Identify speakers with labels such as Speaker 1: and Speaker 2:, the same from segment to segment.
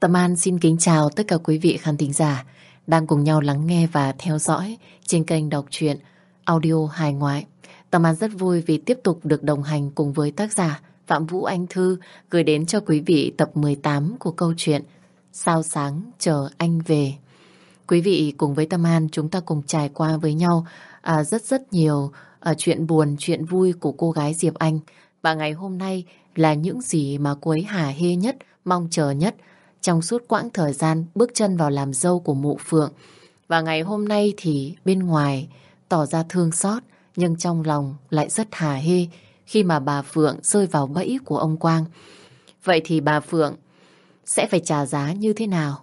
Speaker 1: Tâm An xin kính chào tất cả quý vị khán thính giả đang cùng nhau lắng nghe và theo dõi trên kênh đọc truyện audio hài ngoại. Tâm An rất vui vì tiếp tục được đồng hành cùng với tác giả Phạm Vũ Anh Thư gửi đến cho quý vị tập 18 của câu chuyện Sao sáng chờ anh về. Quý vị cùng với Tâm An chúng ta cùng trải qua với nhau à, rất rất nhiều à, chuyện buồn, chuyện vui của cô gái Diệp Anh. Và ngày hôm nay là những gì mà cô ấy hả hê nhất, mong chờ nhất trong suốt quãng thời gian bước chân vào làm dâu của mụ Phượng. Và ngày hôm nay thì bên ngoài tỏ ra thương xót, nhưng trong lòng lại rất hà hê khi mà bà Phượng rơi vào bẫy của ông Quang. Vậy thì bà Phượng sẽ phải trả giá như thế nào?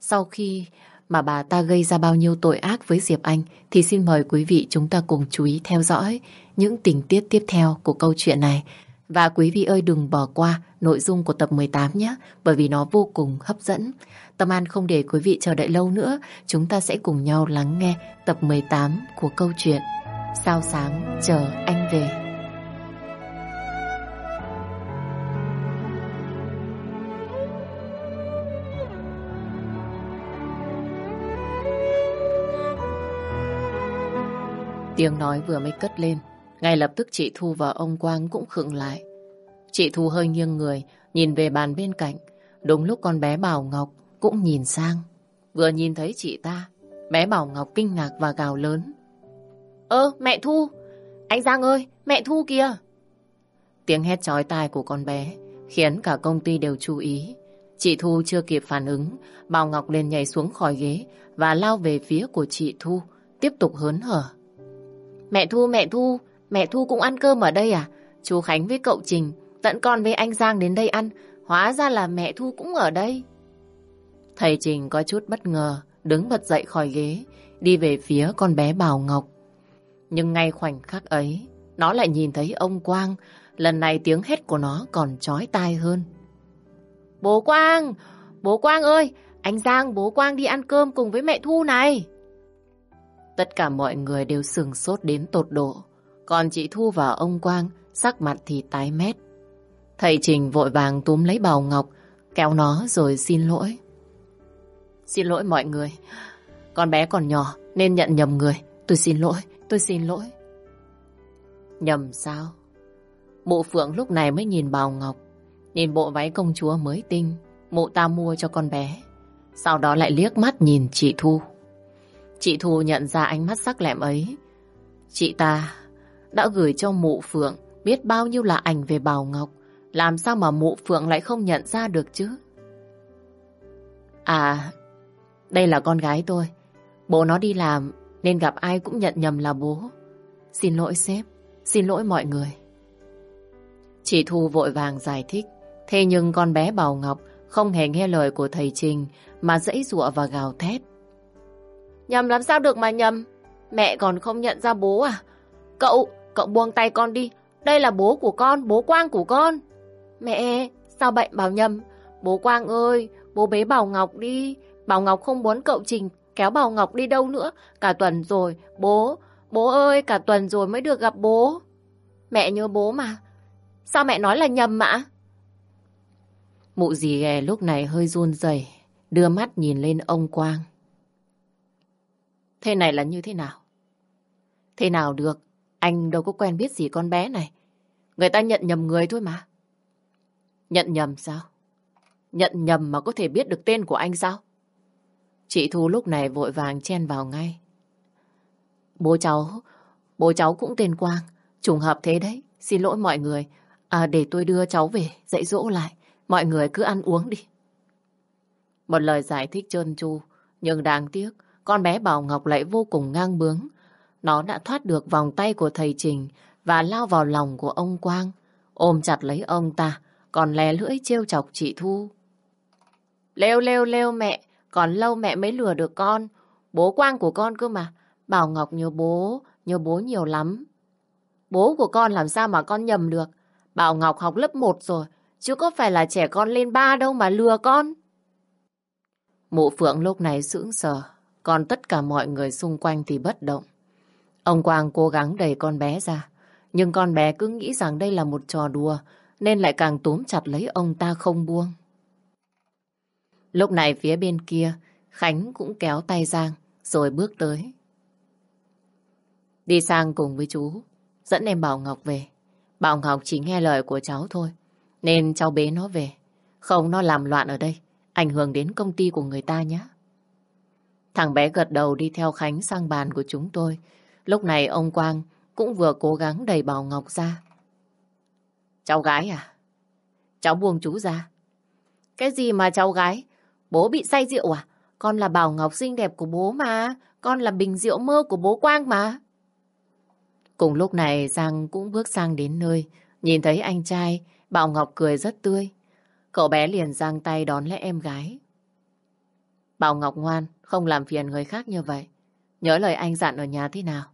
Speaker 1: Sau khi mà bà ta gây ra bao nhiêu tội ác với Diệp Anh, thì xin mời quý vị chúng ta cùng chú ý theo dõi những tình tiết tiếp theo của câu chuyện này. Và quý vị ơi đừng bỏ qua nội dung của tập 18 nhé, bởi vì nó vô cùng hấp dẫn. Tâm An không để quý vị chờ đợi lâu nữa, chúng ta sẽ cùng nhau lắng nghe tập 18 của câu chuyện Sao sáng chờ anh về. Tiếng nói vừa mới cất lên ngay lập tức chị Thu và ông Quang cũng khựng lại. Chị Thu hơi nghiêng người, nhìn về bàn bên cạnh. Đúng lúc con bé Bảo Ngọc cũng nhìn sang. Vừa nhìn thấy chị ta, bé Bảo Ngọc kinh ngạc và gào lớn. Ơ, mẹ Thu! Anh Giang ơi, mẹ Thu kìa! Tiếng hét chói tai của con bé khiến cả công ty đều chú ý. Chị Thu chưa kịp phản ứng, Bảo Ngọc liền nhảy xuống khỏi ghế và lao về phía của chị Thu, tiếp tục hớn hở. Mẹ Thu, mẹ Thu, Mẹ Thu cũng ăn cơm ở đây à? Chú Khánh với cậu Trình, tận con với anh Giang đến đây ăn. Hóa ra là mẹ Thu cũng ở đây. Thầy Trình có chút bất ngờ, đứng bật dậy khỏi ghế, đi về phía con bé Bảo Ngọc. Nhưng ngay khoảnh khắc ấy, nó lại nhìn thấy ông Quang. Lần này tiếng hét của nó còn chói tai hơn. Bố Quang! Bố Quang ơi! Anh Giang, bố Quang đi ăn cơm cùng với mẹ Thu này. Tất cả mọi người đều sừng sốt đến tột độ. Còn chị Thu và ông Quang sắc mặt thì tái mét. Thầy Trình vội vàng túm lấy bào Ngọc, kéo nó rồi xin lỗi. Xin lỗi mọi người. Con bé còn nhỏ nên nhận nhầm người. Tôi xin lỗi, tôi xin lỗi. Nhầm sao? Mụ Phượng lúc này mới nhìn bào Ngọc. Nhìn bộ váy công chúa mới tinh, mụ ta mua cho con bé. Sau đó lại liếc mắt nhìn chị Thu. Chị Thu nhận ra ánh mắt sắc lẹm ấy. Chị ta đã gửi cho mụ Phượng biết bao nhiêu là ảnh về Bảo Ngọc. Làm sao mà mụ Phượng lại không nhận ra được chứ? À, đây là con gái tôi. Bố nó đi làm nên gặp ai cũng nhận nhầm là bố. Xin lỗi sếp, xin lỗi mọi người. Chị Thu vội vàng giải thích. Thế nhưng con bé Bảo Ngọc không hề nghe lời của thầy Trình mà dãy giụa và gào thét. Nhầm làm sao được mà nhầm? Mẹ còn không nhận ra bố à? Cậu, Cậu buông tay con đi. Đây là bố của con, bố Quang của con. Mẹ, sao bệnh Bảo nhầm? Bố Quang ơi, bố bế Bảo Ngọc đi. Bảo Ngọc không muốn cậu Trình kéo Bảo Ngọc đi đâu nữa. Cả tuần rồi, bố, bố ơi, cả tuần rồi mới được gặp bố. Mẹ nhớ bố mà. Sao mẹ nói là nhầm ạ? Mụ dì ghè lúc này hơi run rẩy, đưa mắt nhìn lên ông Quang. Thế này là như thế nào? Thế nào được? Anh đâu có quen biết gì con bé này. Người ta nhận nhầm người thôi mà. Nhận nhầm sao? Nhận nhầm mà có thể biết được tên của anh sao? Chị Thu lúc này vội vàng chen vào ngay. Bố cháu, bố cháu cũng tên Quang. Trùng hợp thế đấy. Xin lỗi mọi người. À, để tôi đưa cháu về, dạy dỗ lại. Mọi người cứ ăn uống đi. Một lời giải thích trơn tru. Nhưng đáng tiếc, con bé Bảo Ngọc lại vô cùng ngang bướng. Nó đã thoát được vòng tay của thầy Trình và lao vào lòng của ông Quang, ôm chặt lấy ông ta, còn lè lưỡi trêu chọc chị Thu. Lêu lêu lêu mẹ, còn lâu mẹ mới lừa được con. Bố Quang của con cơ mà. Bảo Ngọc nhớ bố, nhớ bố nhiều lắm. Bố của con làm sao mà con nhầm được. Bảo Ngọc học lớp 1 rồi, chứ có phải là trẻ con lên ba đâu mà lừa con. Mụ Phượng lúc này sững sờ, còn tất cả mọi người xung quanh thì bất động. Ông Quang cố gắng đẩy con bé ra, nhưng con bé cứ nghĩ rằng đây là một trò đùa, nên lại càng túm chặt lấy ông ta không buông. Lúc này phía bên kia, Khánh cũng kéo tay Giang rồi bước tới. Đi sang cùng với chú, dẫn em Bảo Ngọc về. Bảo Ngọc chỉ nghe lời của cháu thôi, nên cháu bế nó về. Không nó làm loạn ở đây, ảnh hưởng đến công ty của người ta nhé. Thằng bé gật đầu đi theo Khánh sang bàn của chúng tôi. Lúc này ông Quang cũng vừa cố gắng đẩy Bảo Ngọc ra. Cháu gái à? Cháu buông chú ra. Cái gì mà cháu gái? Bố bị say rượu à? Con là Bảo Ngọc xinh đẹp của bố mà. Con là bình rượu mơ của bố Quang mà. Cùng lúc này Giang cũng bước sang đến nơi. Nhìn thấy anh trai, Bảo Ngọc cười rất tươi. Cậu bé liền giang tay đón lấy em gái. Bảo Ngọc ngoan, không làm phiền người khác như vậy. Nhớ lời anh dặn ở nhà thế nào.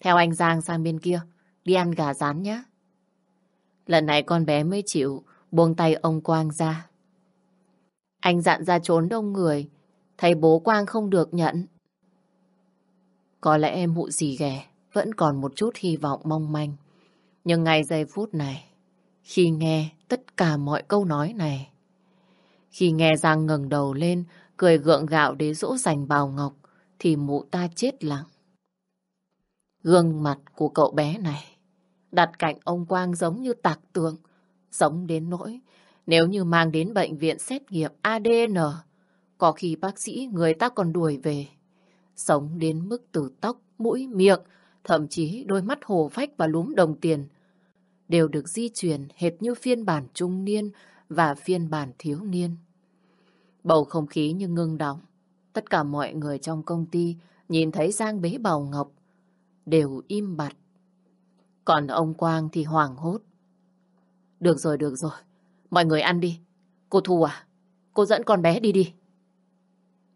Speaker 1: Theo anh Giang sang bên kia, đi ăn gà rán nhé. Lần này con bé mới chịu buông tay ông Quang ra. Anh dặn ra trốn đông người, thấy bố Quang không được nhận. Có lẽ em mụ gì ghẻ, vẫn còn một chút hy vọng mong manh. Nhưng ngay giây phút này, khi nghe tất cả mọi câu nói này, khi nghe Giang ngẩng đầu lên, cười gượng gạo để dỗ dành bào ngọc, thì mụ ta chết lặng. Gương mặt của cậu bé này, đặt cạnh ông Quang giống như tạc tượng, giống đến nỗi nếu như mang đến bệnh viện xét nghiệm ADN, có khi bác sĩ người ta còn đuổi về. Sống đến mức từ tóc, mũi, miệng, thậm chí đôi mắt hồ phách và lúm đồng tiền, đều được di chuyển hệt như phiên bản trung niên và phiên bản thiếu niên. Bầu không khí như ngưng đọng. Tất cả mọi người trong công ty nhìn thấy Giang bế bào Ngọc đều im bặt. Còn ông Quang thì hoảng hốt. Được rồi, được rồi. Mọi người ăn đi. Cô Thu à, cô dẫn con bé đi đi.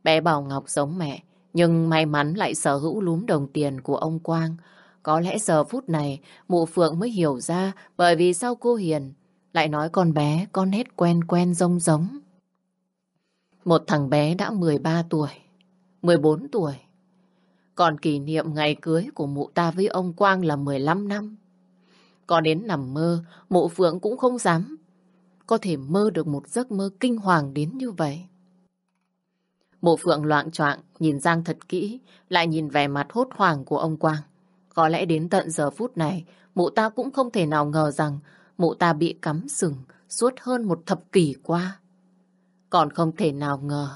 Speaker 1: Bé Bảo Ngọc giống mẹ, nhưng may mắn lại sở hữu lúm đồng tiền của ông Quang. Có lẽ giờ phút này mụ Phượng mới hiểu ra bởi vì sao cô Hiền lại nói con bé con hết quen quen rông giống. Một thằng bé đã 13 tuổi, 14 tuổi. Còn kỷ niệm ngày cưới của mụ ta với ông Quang là 15 năm. Còn đến nằm mơ, mụ Phượng cũng không dám có thể mơ được một giấc mơ kinh hoàng đến như vậy. Mụ Phượng loạn choạng nhìn Giang thật kỹ, lại nhìn vẻ mặt hốt hoảng của ông Quang. Có lẽ đến tận giờ phút này, mụ ta cũng không thể nào ngờ rằng mụ ta bị cắm sừng suốt hơn một thập kỷ qua. Còn không thể nào ngờ,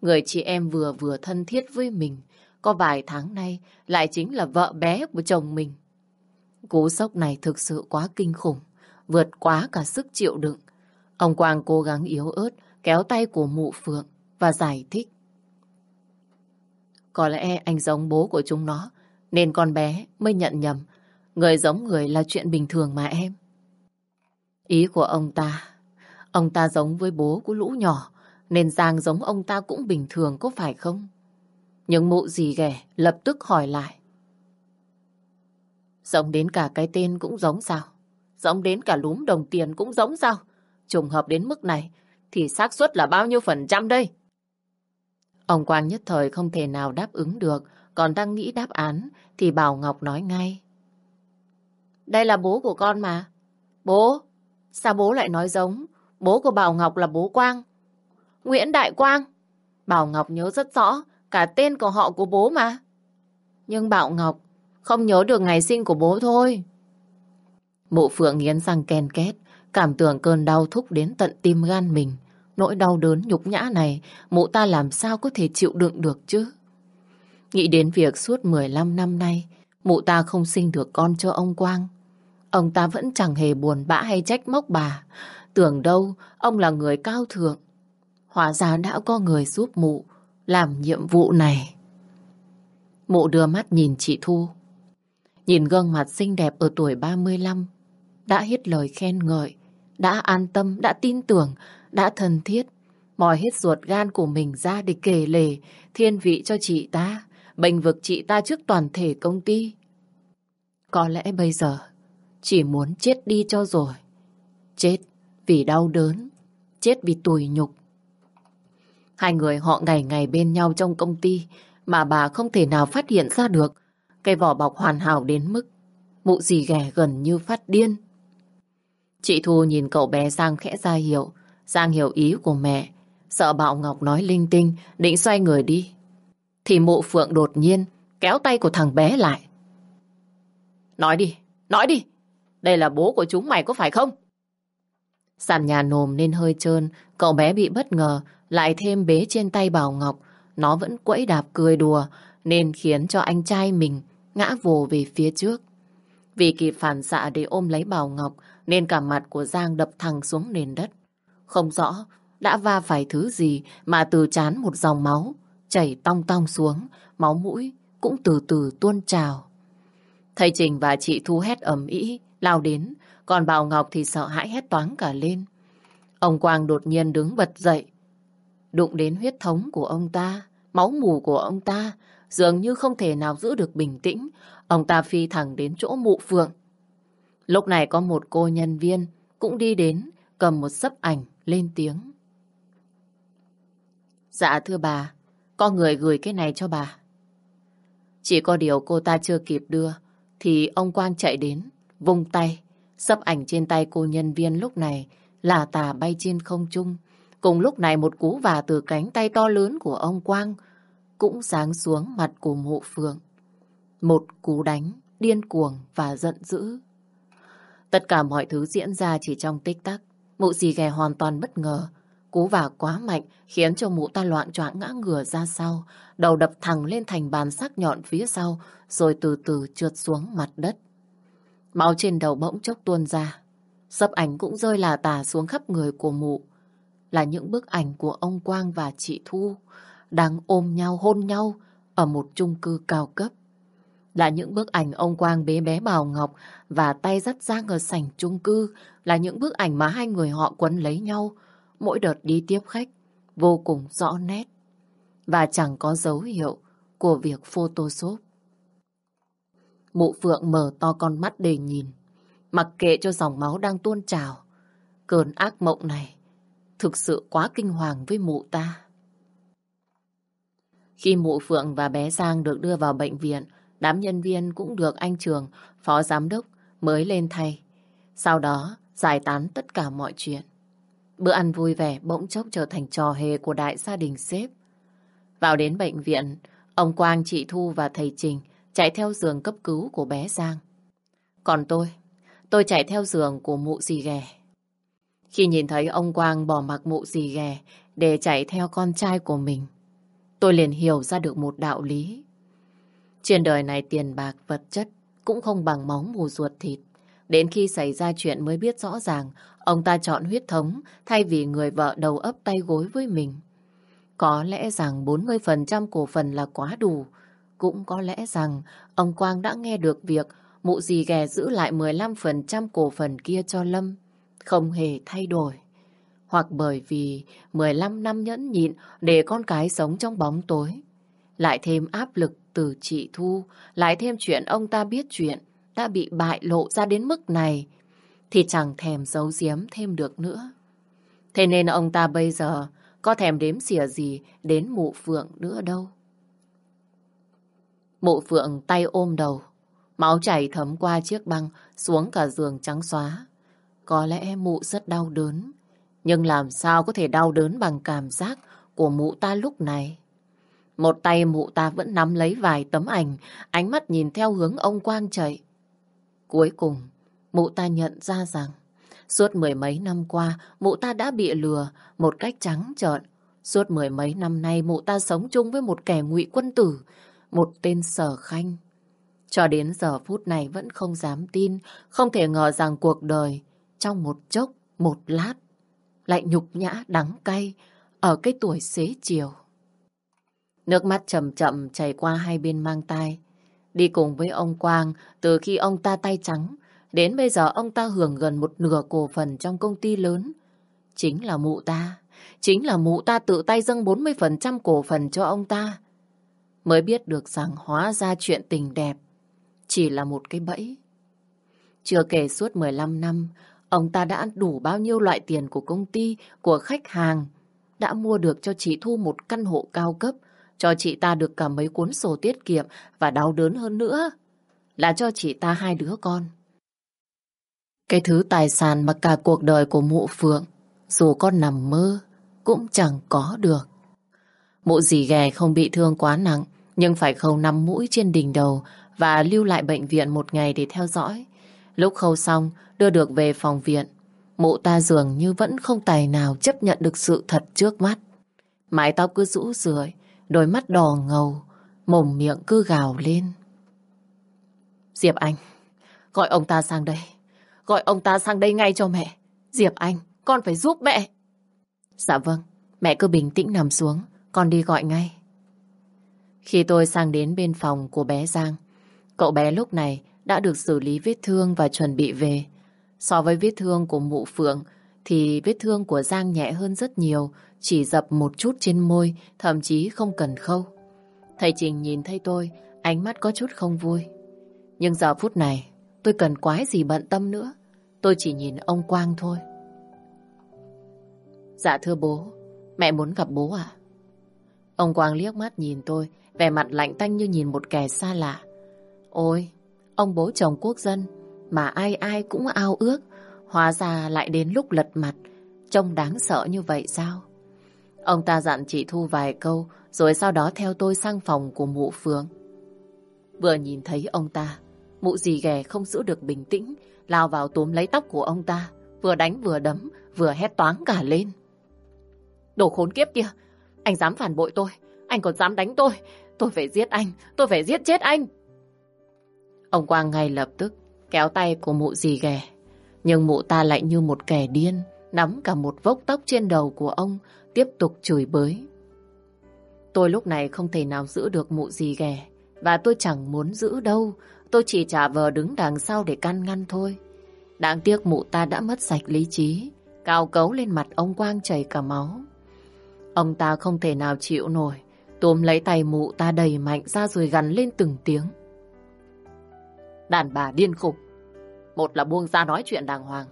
Speaker 1: người chị em vừa vừa thân thiết với mình, có vài tháng nay lại chính là vợ bé của chồng mình. Cú sốc này thực sự quá kinh khủng, vượt quá cả sức chịu đựng. Ông Quang cố gắng yếu ớt, kéo tay của mụ Phượng và giải thích. Có lẽ anh giống bố của chúng nó, nên con bé mới nhận nhầm. Người giống người là chuyện bình thường mà em. Ý của ông ta, ông ta giống với bố của lũ nhỏ, nên Giang giống ông ta cũng bình thường có phải không? Nhưng mụ gì ghẻ lập tức hỏi lại. Giống đến cả cái tên cũng giống sao? Giống đến cả lúm đồng tiền cũng giống sao? Trùng hợp đến mức này thì xác suất là bao nhiêu phần trăm đây? Ông Quang nhất thời không thể nào đáp ứng được, còn đang nghĩ đáp án thì Bảo Ngọc nói ngay. Đây là bố của con mà. Bố? Sao bố lại nói giống? Bố của Bảo Ngọc là bố Quang. Nguyễn Đại Quang. Bảo Ngọc nhớ rất rõ cả tên của họ của bố mà. Nhưng Bảo Ngọc không nhớ được ngày sinh của bố thôi. Mụ Phượng nghiến răng ken két, cảm tưởng cơn đau thúc đến tận tim gan mình. Nỗi đau đớn nhục nhã này, mụ ta làm sao có thể chịu đựng được chứ? Nghĩ đến việc suốt 15 năm nay, mụ ta không sinh được con cho ông Quang. Ông ta vẫn chẳng hề buồn bã hay trách móc bà. Tưởng đâu, ông là người cao thượng. Hóa ra đã có người giúp mụ làm nhiệm vụ này. Mụ đưa mắt nhìn chị Thu. Nhìn gương mặt xinh đẹp ở tuổi 35, đã hết lời khen ngợi, đã an tâm, đã tin tưởng, đã thân thiết, mòi hết ruột gan của mình ra để kể lể, thiên vị cho chị ta, bệnh vực chị ta trước toàn thể công ty. Có lẽ bây giờ chỉ muốn chết đi cho rồi. Chết vì đau đớn, chết vì tủi nhục. Hai người họ ngày ngày bên nhau trong công ty mà bà không thể nào phát hiện ra được cái vỏ bọc hoàn hảo đến mức mụ gì ghẻ gần như phát điên. Chị Thu nhìn cậu bé Giang khẽ ra hiệu, Giang hiểu ý của mẹ. sợ bạo Ngọc nói linh tinh, định xoay người đi. Thì mụ Phượng đột nhiên kéo tay của thằng bé lại. Nói đi, nói đi, đây là bố của chúng mày có phải không? Sàn nhà nồm nên hơi trơn, cậu bé bị bất ngờ, lại thêm bế trên tay Bảo Ngọc. Nó vẫn quẫy đạp cười đùa, nên khiến cho anh trai mình ngã vồ về phía trước. Vì kịp phản xạ để ôm lấy Bảo Ngọc, nên cả mặt của Giang đập thẳng xuống nền đất. Không rõ đã va phải thứ gì mà từ chán một dòng máu chảy tong tong xuống, máu mũi cũng từ từ tuôn trào. Thầy Trình và chị Thu hét ầm ĩ lao đến, còn Bảo Ngọc thì sợ hãi hét toáng cả lên. Ông Quang đột nhiên đứng bật dậy, đụng đến huyết thống của ông ta, máu mù của ông ta, dường như không thể nào giữ được bình tĩnh. Ông ta phi thẳng đến chỗ mụ phượng. Lúc này có một cô nhân viên cũng đi đến, cầm một sấp ảnh, lên tiếng. Dạ thưa bà, có người gửi cái này cho bà. Chỉ có điều cô ta chưa kịp đưa, thì ông Quang chạy đến, vung tay, sấp ảnh trên tay cô nhân viên lúc này là tà bay trên không trung. Cùng lúc này một cú vả từ cánh tay to lớn của ông Quang cũng sáng xuống mặt của mộ phượng. Một cú đánh, điên cuồng và giận dữ. Tất cả mọi thứ diễn ra chỉ trong tích tắc. Mụ dì ghè hoàn toàn bất ngờ. Cú vả quá mạnh khiến cho mụ ta loạn choạng ngã ngửa ra sau, đầu đập thẳng lên thành bàn sắc nhọn phía sau, rồi từ từ trượt xuống mặt đất. Máu trên đầu bỗng chốc tuôn ra. Sấp ảnh cũng rơi là tả xuống khắp người của mụ. Là những bức ảnh của ông Quang và chị Thu đang ôm nhau hôn nhau ở một chung cư cao cấp. Là những bức ảnh ông Quang bế bé Bảo Ngọc và tay dắt Giang ở sảnh chung cư. Là những bức ảnh mà hai người họ quấn lấy nhau mỗi đợt đi tiếp khách vô cùng rõ nét và chẳng có dấu hiệu của việc photoshop. Mụ Phượng mở to con mắt để nhìn, mặc kệ cho dòng máu đang tuôn trào. Cơn ác mộng này thực sự quá kinh hoàng với mụ ta. Khi mụ Phượng và bé Giang được đưa vào bệnh viện, đám nhân viên cũng được anh Trường, phó giám đốc, mới lên thay. Sau đó, giải tán tất cả mọi chuyện. Bữa ăn vui vẻ bỗng chốc trở thành trò hề của đại gia đình sếp. Vào đến bệnh viện, ông Quang, chị Thu và thầy Trình chạy theo giường cấp cứu của bé Giang. Còn tôi, tôi chạy theo giường của mụ dì ghè. Khi nhìn thấy ông Quang bỏ mặc mụ dì ghè để chạy theo con trai của mình, tôi liền hiểu ra được một đạo lý. Trên đời này tiền bạc, vật chất cũng không bằng máu mù ruột thịt. Đến khi xảy ra chuyện mới biết rõ ràng ông ta chọn huyết thống thay vì người vợ đầu ấp tay gối với mình. Có lẽ rằng 40% cổ phần là quá đủ. Cũng có lẽ rằng ông Quang đã nghe được việc mụ dì ghè giữ lại 15% cổ phần kia cho Lâm. Không hề thay đổi. Hoặc bởi vì 15 năm nhẫn nhịn để con cái sống trong bóng tối. Lại thêm áp lực từ chị Thu, lại thêm chuyện ông ta biết chuyện đã bị bại lộ ra đến mức này, thì chẳng thèm giấu giếm thêm được nữa. Thế nên ông ta bây giờ có thèm đếm xỉa gì đến mụ phượng nữa đâu. Mụ phượng tay ôm đầu, máu chảy thấm qua chiếc băng xuống cả giường trắng xóa. Có lẽ mụ rất đau đớn, nhưng làm sao có thể đau đớn bằng cảm giác của mụ ta lúc này. Một tay mụ ta vẫn nắm lấy vài tấm ảnh, ánh mắt nhìn theo hướng ông Quang chạy. Cuối cùng, mụ ta nhận ra rằng suốt mười mấy năm qua, mụ ta đã bị lừa một cách trắng trợn. Suốt mười mấy năm nay, mụ ta sống chung với một kẻ ngụy quân tử, một tên sở khanh. Cho đến giờ phút này vẫn không dám tin, không thể ngờ rằng cuộc đời trong một chốc, một lát, lại nhục nhã đắng cay ở cái tuổi xế chiều. Nước mắt chậm chậm chảy qua hai bên mang tai. Đi cùng với ông Quang từ khi ông ta tay trắng, đến bây giờ ông ta hưởng gần một nửa cổ phần trong công ty lớn. Chính là mụ ta, chính là mụ ta tự tay dâng 40% cổ phần cho ông ta. Mới biết được rằng hóa ra chuyện tình đẹp chỉ là một cái bẫy. Chưa kể suốt 15 năm, ông ta đã ăn đủ bao nhiêu loại tiền của công ty, của khách hàng, đã mua được cho chị Thu một căn hộ cao cấp, cho chị ta được cả mấy cuốn sổ tiết kiệm và đau đớn hơn nữa là cho chị ta hai đứa con. Cái thứ tài sản mà cả cuộc đời của mụ Phượng dù con nằm mơ cũng chẳng có được. Mụ dì ghè không bị thương quá nặng, nhưng phải khâu năm mũi trên đỉnh đầu và lưu lại bệnh viện một ngày để theo dõi. Lúc khâu xong, đưa được về phòng viện, mụ ta dường như vẫn không tài nào chấp nhận được sự thật trước mắt. Mái tóc cứ rũ rượi, đôi mắt đỏ ngầu, mồm miệng cứ gào lên. Diệp Anh, gọi ông ta sang đây. Gọi ông ta sang đây ngay cho mẹ. Diệp Anh, con phải giúp mẹ. Dạ vâng, mẹ cứ bình tĩnh nằm xuống, con đi gọi ngay. Khi tôi sang đến bên phòng của bé Giang, cậu bé lúc này đã được xử lý vết thương và chuẩn bị về. So với vết thương của mụ Phượng thì vết thương của Giang nhẹ hơn rất nhiều, chỉ dập một chút trên môi, thậm chí không cần khâu. Thầy Trình nhìn thấy tôi, ánh mắt có chút không vui. Nhưng giờ phút này, tôi cần quái gì bận tâm nữa. Tôi chỉ nhìn ông Quang thôi. Dạ thưa bố, mẹ muốn gặp bố à? Ông Quang liếc mắt nhìn tôi, vẻ mặt lạnh tanh như nhìn một kẻ xa lạ. Ôi, ông bố chồng quốc dân, mà ai ai cũng ao ước, hóa ra lại đến lúc lật mặt, trông đáng sợ như vậy sao? Ông ta dặn chị Thu vài câu, rồi sau đó theo tôi sang phòng của mụ Phương. Vừa nhìn thấy ông ta, mụ dì ghẻ không giữ được bình tĩnh, lao vào túm lấy tóc của ông ta, vừa đánh vừa đấm, vừa hét toáng cả lên. Đồ khốn kiếp kia, anh dám phản bội tôi, anh còn dám đánh tôi, tôi phải giết anh, tôi phải giết chết anh. Ông Quang ngay lập tức kéo tay của mụ dì ghẻ, nhưng mụ ta lại như một kẻ điên, nắm cả một vốc tóc trên đầu của ông, tiếp tục chửi bới. Tôi lúc này không thể nào giữ được mụ dì ghẻ, và tôi chẳng muốn giữ đâu, tôi chỉ trả vờ đứng đằng sau để can ngăn thôi. Đáng tiếc mụ ta đã mất sạch lý trí, cao cấu lên mặt ông Quang chảy cả máu. Ông ta không thể nào chịu nổi, tôm lấy tay mụ ta đầy mạnh ra rồi gắn lên từng tiếng. Đàn bà điên khùng. Một là buông ra nói chuyện đàng hoàng,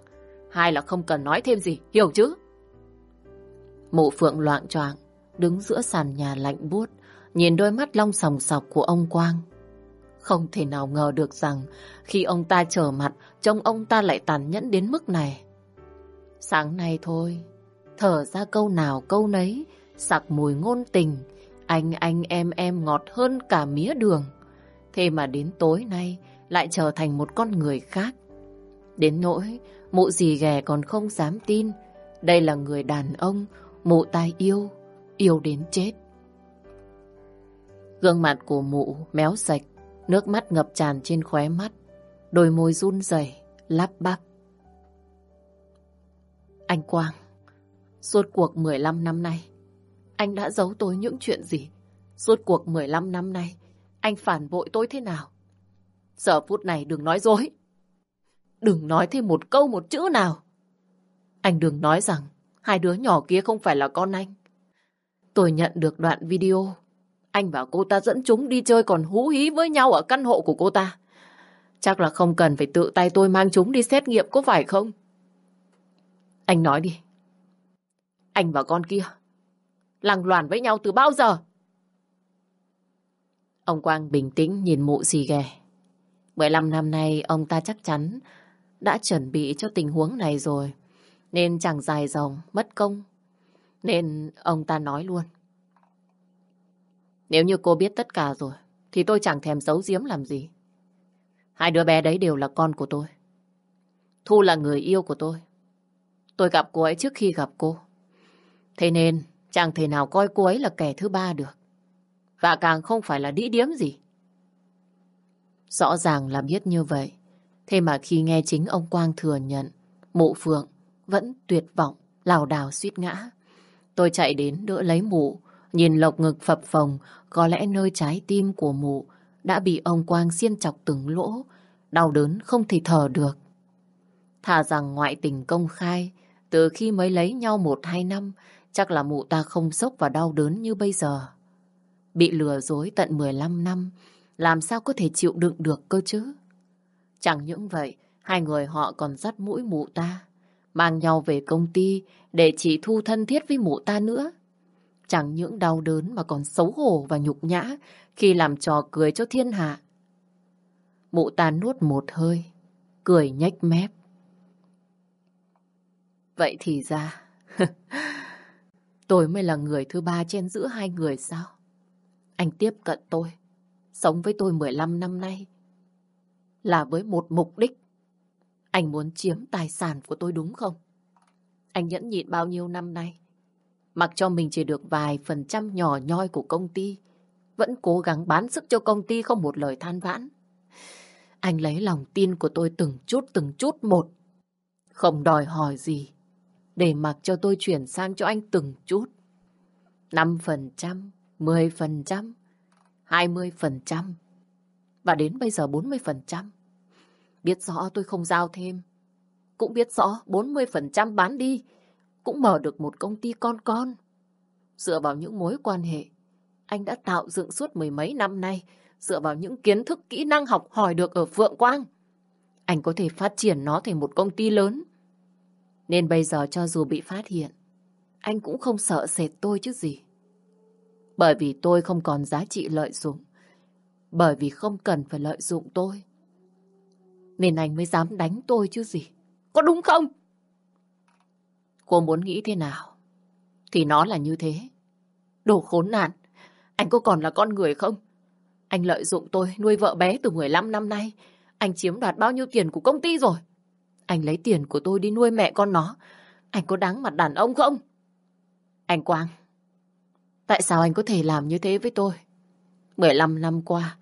Speaker 1: hai là không cần nói thêm gì, hiểu chứ? Mụ phượng loạn choạng đứng giữa sàn nhà lạnh buốt, nhìn đôi mắt long sòng sọc của ông Quang. Không thể nào ngờ được rằng khi ông ta trở mặt, trông ông ta lại tàn nhẫn đến mức này. Sáng nay thôi, thở ra câu nào câu nấy, sặc mùi ngôn tình, anh anh em em ngọt hơn cả mía đường. Thế mà đến tối nay lại trở thành một con người khác. Đến nỗi, mụ dì ghẻ còn không dám tin. Đây là người đàn ông mụ tai yêu, yêu đến chết. Gương mặt của mụ méo sạch, nước mắt ngập tràn trên khóe mắt, đôi môi run rẩy, lắp bắp. Anh Quang, suốt cuộc 15 năm nay, anh đã giấu tôi những chuyện gì? Suốt cuộc 15 năm nay, anh phản bội tôi thế nào? Giờ phút này đừng nói dối. Đừng nói thêm một câu một chữ nào. Anh đừng nói rằng Hai đứa nhỏ kia không phải là con anh. Tôi nhận được đoạn video. Anh và cô ta dẫn chúng đi chơi còn hú hí với nhau ở căn hộ của cô ta. Chắc là không cần phải tự tay tôi mang chúng đi xét nghiệm có phải không? Anh nói đi. Anh và con kia lằng loàn với nhau từ bao giờ? Ông Quang bình tĩnh nhìn mụ xì ghè. 15 năm nay ông ta chắc chắn đã chuẩn bị cho tình huống này rồi. Nên chẳng dài dòng, mất công. Nên ông ta nói luôn. Nếu như cô biết tất cả rồi, thì tôi chẳng thèm giấu giếm làm gì. Hai đứa bé đấy đều là con của tôi. Thu là người yêu của tôi. Tôi gặp cô ấy trước khi gặp cô. Thế nên chẳng thể nào coi cô ấy là kẻ thứ ba được. Và càng không phải là đĩ điếm gì. Rõ ràng là biết như vậy. Thế mà khi nghe chính ông Quang thừa nhận mụ Phượng vẫn tuyệt vọng, lảo đảo suýt ngã. Tôi chạy đến đỡ lấy mụ, nhìn lộc ngực phập phồng, có lẽ nơi trái tim của mụ đã bị ông Quang xiên chọc từng lỗ, đau đớn không thể thở được. Thà rằng ngoại tình công khai, từ khi mới lấy nhau một hai năm, chắc là mụ ta không sốc và đau đớn như bây giờ. Bị lừa dối tận 15 năm, làm sao có thể chịu đựng được cơ chứ? Chẳng những vậy, hai người họ còn dắt mũi mụ ta mang nhau về công ty để chị Thu thân thiết với mụ ta nữa. Chẳng những đau đớn mà còn xấu hổ và nhục nhã khi làm trò cười cho thiên hạ. Mụ ta nuốt một hơi, cười nhếch mép. Vậy thì ra, Tôi mới là người thứ ba trên giữa hai người sao? Anh tiếp cận tôi, sống với tôi 15 năm nay, là với một mục đích. Anh muốn chiếm tài sản của tôi đúng không? Anh nhẫn nhịn bao nhiêu năm nay, mặc cho mình chỉ được vài phần trăm nhỏ nhoi của công ty, vẫn cố gắng bán sức cho công ty không một lời than vãn. Anh lấy lòng tin của tôi từng chút từng chút một, không đòi hỏi gì, để mặc cho tôi chuyển sang cho anh từng chút. 5%, 10%, 20% và đến bây giờ 40%. Biết rõ tôi không giao thêm, cũng biết rõ 40% bán đi, cũng mở được một công ty con con. Dựa vào những mối quan hệ, anh đã tạo dựng suốt mười mấy năm nay, dựa vào những kiến thức kỹ năng học hỏi được ở Phượng Quang. Anh có thể phát triển nó thành một công ty lớn. Nên bây giờ cho dù bị phát hiện, anh cũng không sợ sệt tôi chứ gì. Bởi vì tôi không còn giá trị lợi dụng. Bởi vì không cần phải lợi dụng tôi. Nên anh mới dám đánh tôi chứ gì. Có đúng không? Cô muốn nghĩ thế nào? Thì nó là như thế. Đồ khốn nạn. Anh có còn là con người không? Anh lợi dụng tôi nuôi vợ bé từ 15 năm nay. Anh chiếm đoạt bao nhiêu tiền của công ty rồi? Anh lấy tiền của tôi đi nuôi mẹ con nó. Anh có đáng mặt đàn ông không? Anh Quang, tại sao anh có thể làm như thế với tôi? 15 năm qua,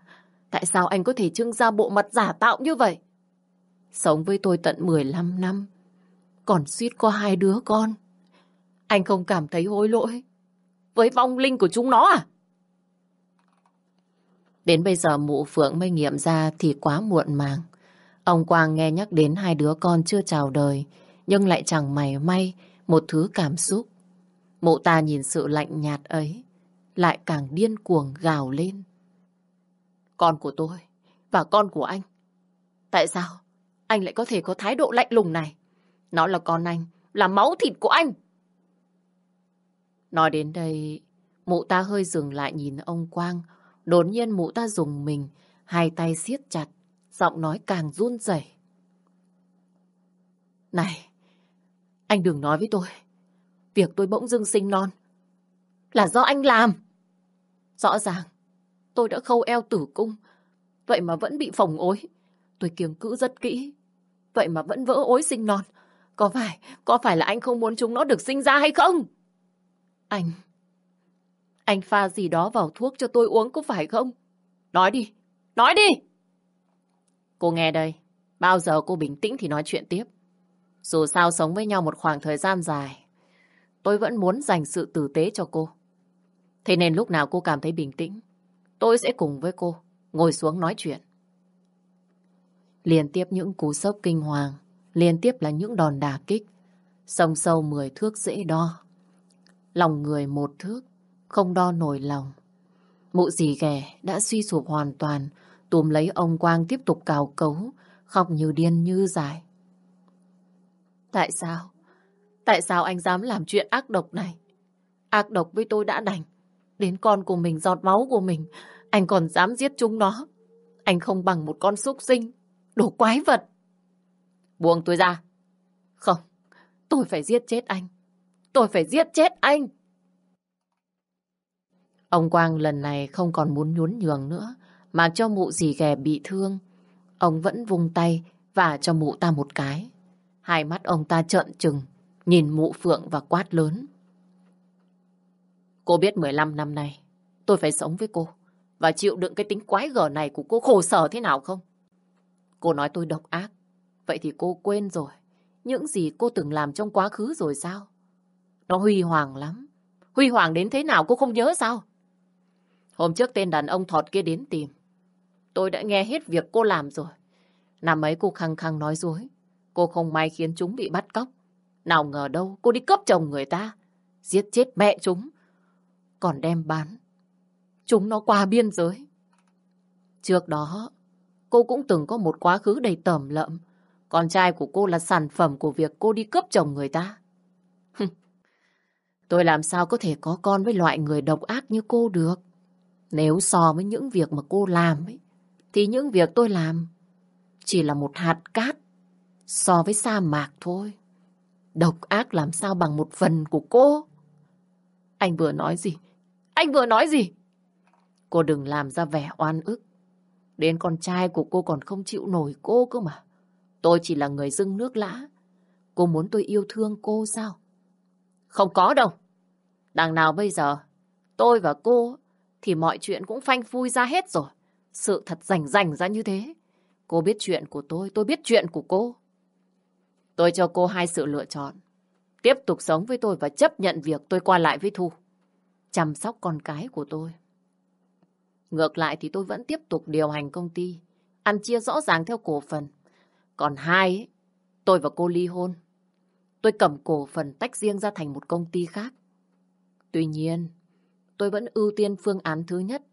Speaker 1: tại sao anh có thể trưng ra bộ mặt giả tạo như vậy? Sống với tôi tận 15 năm, còn suýt có hai đứa con. Anh không cảm thấy hối lỗi với vong linh của chúng nó à? Đến bây giờ mụ Phượng mới nghiệm ra thì quá muộn màng. Ông Quang nghe nhắc đến hai đứa con chưa chào đời, nhưng lại chẳng mày may một thứ cảm xúc. Mụ ta nhìn sự lạnh nhạt ấy, lại càng điên cuồng gào lên. Con của tôi và con của anh. Tại sao anh lại có thể có thái độ lạnh lùng này? Nó là con anh, là máu thịt của anh. Nói đến đây, mụ ta hơi dừng lại nhìn ông Quang. Đột nhiên mụ ta dùng mình, hai tay siết chặt, giọng nói càng run rẩy. Này, anh đừng nói với tôi. Việc tôi bỗng dưng sinh non là do anh làm. Rõ ràng, tôi đã khâu eo tử cung, vậy mà vẫn bị phồng ối. Tôi kiêng cữ rất kỹ, vậy mà vẫn vỡ ối sinh non. Có phải, có phải là anh không muốn chúng nó được sinh ra hay không? Anh, anh pha gì đó vào thuốc cho tôi uống có phải không? Nói đi, nói đi! Cô nghe đây, bao giờ cô bình tĩnh thì nói chuyện tiếp. Dù sao sống với nhau một khoảng thời gian dài, tôi vẫn muốn dành sự tử tế cho cô. Thế nên lúc nào cô cảm thấy bình tĩnh, tôi sẽ cùng với cô ngồi xuống nói chuyện. Liên tiếp những cú sốc kinh hoàng, liên tiếp là những đòn đà kích. Sông sâu mười thước dễ đo. Lòng người một thước, không đo nổi lòng. Mụ dì ghẻ đã suy sụp hoàn toàn, tùm lấy ông Quang tiếp tục cào cấu, khóc như điên như dài. Tại sao? Tại sao anh dám làm chuyện ác độc này? Ác độc với tôi đã đành. Đến con của mình, giọt máu của mình, anh còn dám giết chúng nó. Anh không bằng một con súc sinh, đồ quái vật. Buông tôi ra. Không, tôi phải giết chết anh. Tôi phải giết chết anh. Ông Quang lần này không còn muốn nhún nhường nữa, mà cho mụ dì ghè bị thương. Ông vẫn vung tay và cho mụ ta một cái. Hai mắt ông ta trợn trừng, nhìn mụ Phượng và quát lớn. Cô biết 15 năm nay, tôi phải sống với cô và chịu đựng cái tính quái gở này của cô khổ sở thế nào không? Cô nói tôi độc ác, vậy thì cô quên rồi. Những gì cô từng làm trong quá khứ rồi sao? Nó huy hoàng lắm. Huy hoàng đến thế nào cô không nhớ sao? Hôm trước tên đàn ông thọt kia đến tìm. Tôi đã nghe hết việc cô làm rồi. Năm ấy cô khăng khăng nói dối. Cô không may khiến chúng bị bắt cóc. Nào ngờ đâu cô đi cướp chồng người ta. Giết chết mẹ chúng. Còn đem bán. Chúng nó qua biên giới. Trước đó, cô cũng từng có một quá khứ đầy tẩm lợm. Con trai của cô là sản phẩm của việc cô đi cướp chồng người ta. Tôi làm sao có thể có con với loại người độc ác như cô được? Nếu so với những việc mà cô làm ấy, thì những việc tôi làm chỉ là một hạt cát so với sa mạc thôi. Độc ác làm sao bằng một phần của cô? Anh vừa nói gì? Anh vừa nói gì? Cô đừng làm ra vẻ oan ức. Đến con trai của cô còn không chịu nổi cô cơ mà. Tôi chỉ là người dưng nước lã. Cô muốn tôi yêu thương cô sao? Không có đâu. Đằng nào bây giờ, tôi và cô thì mọi chuyện cũng phanh phui ra hết rồi. Sự thật rành rành ra như thế. Cô biết chuyện của tôi, tôi biết chuyện của cô. Tôi cho cô hai sự lựa chọn. Tiếp tục sống với tôi và chấp nhận việc tôi qua lại với Thu. Chăm sóc con cái của tôi. Ngược lại thì tôi vẫn tiếp tục điều hành công ty. Ăn chia rõ ràng theo cổ phần. Còn hai, tôi và cô ly hôn. Tôi cầm cổ phần tách riêng ra thành một công ty khác. Tuy nhiên, tôi vẫn ưu tiên phương án thứ nhất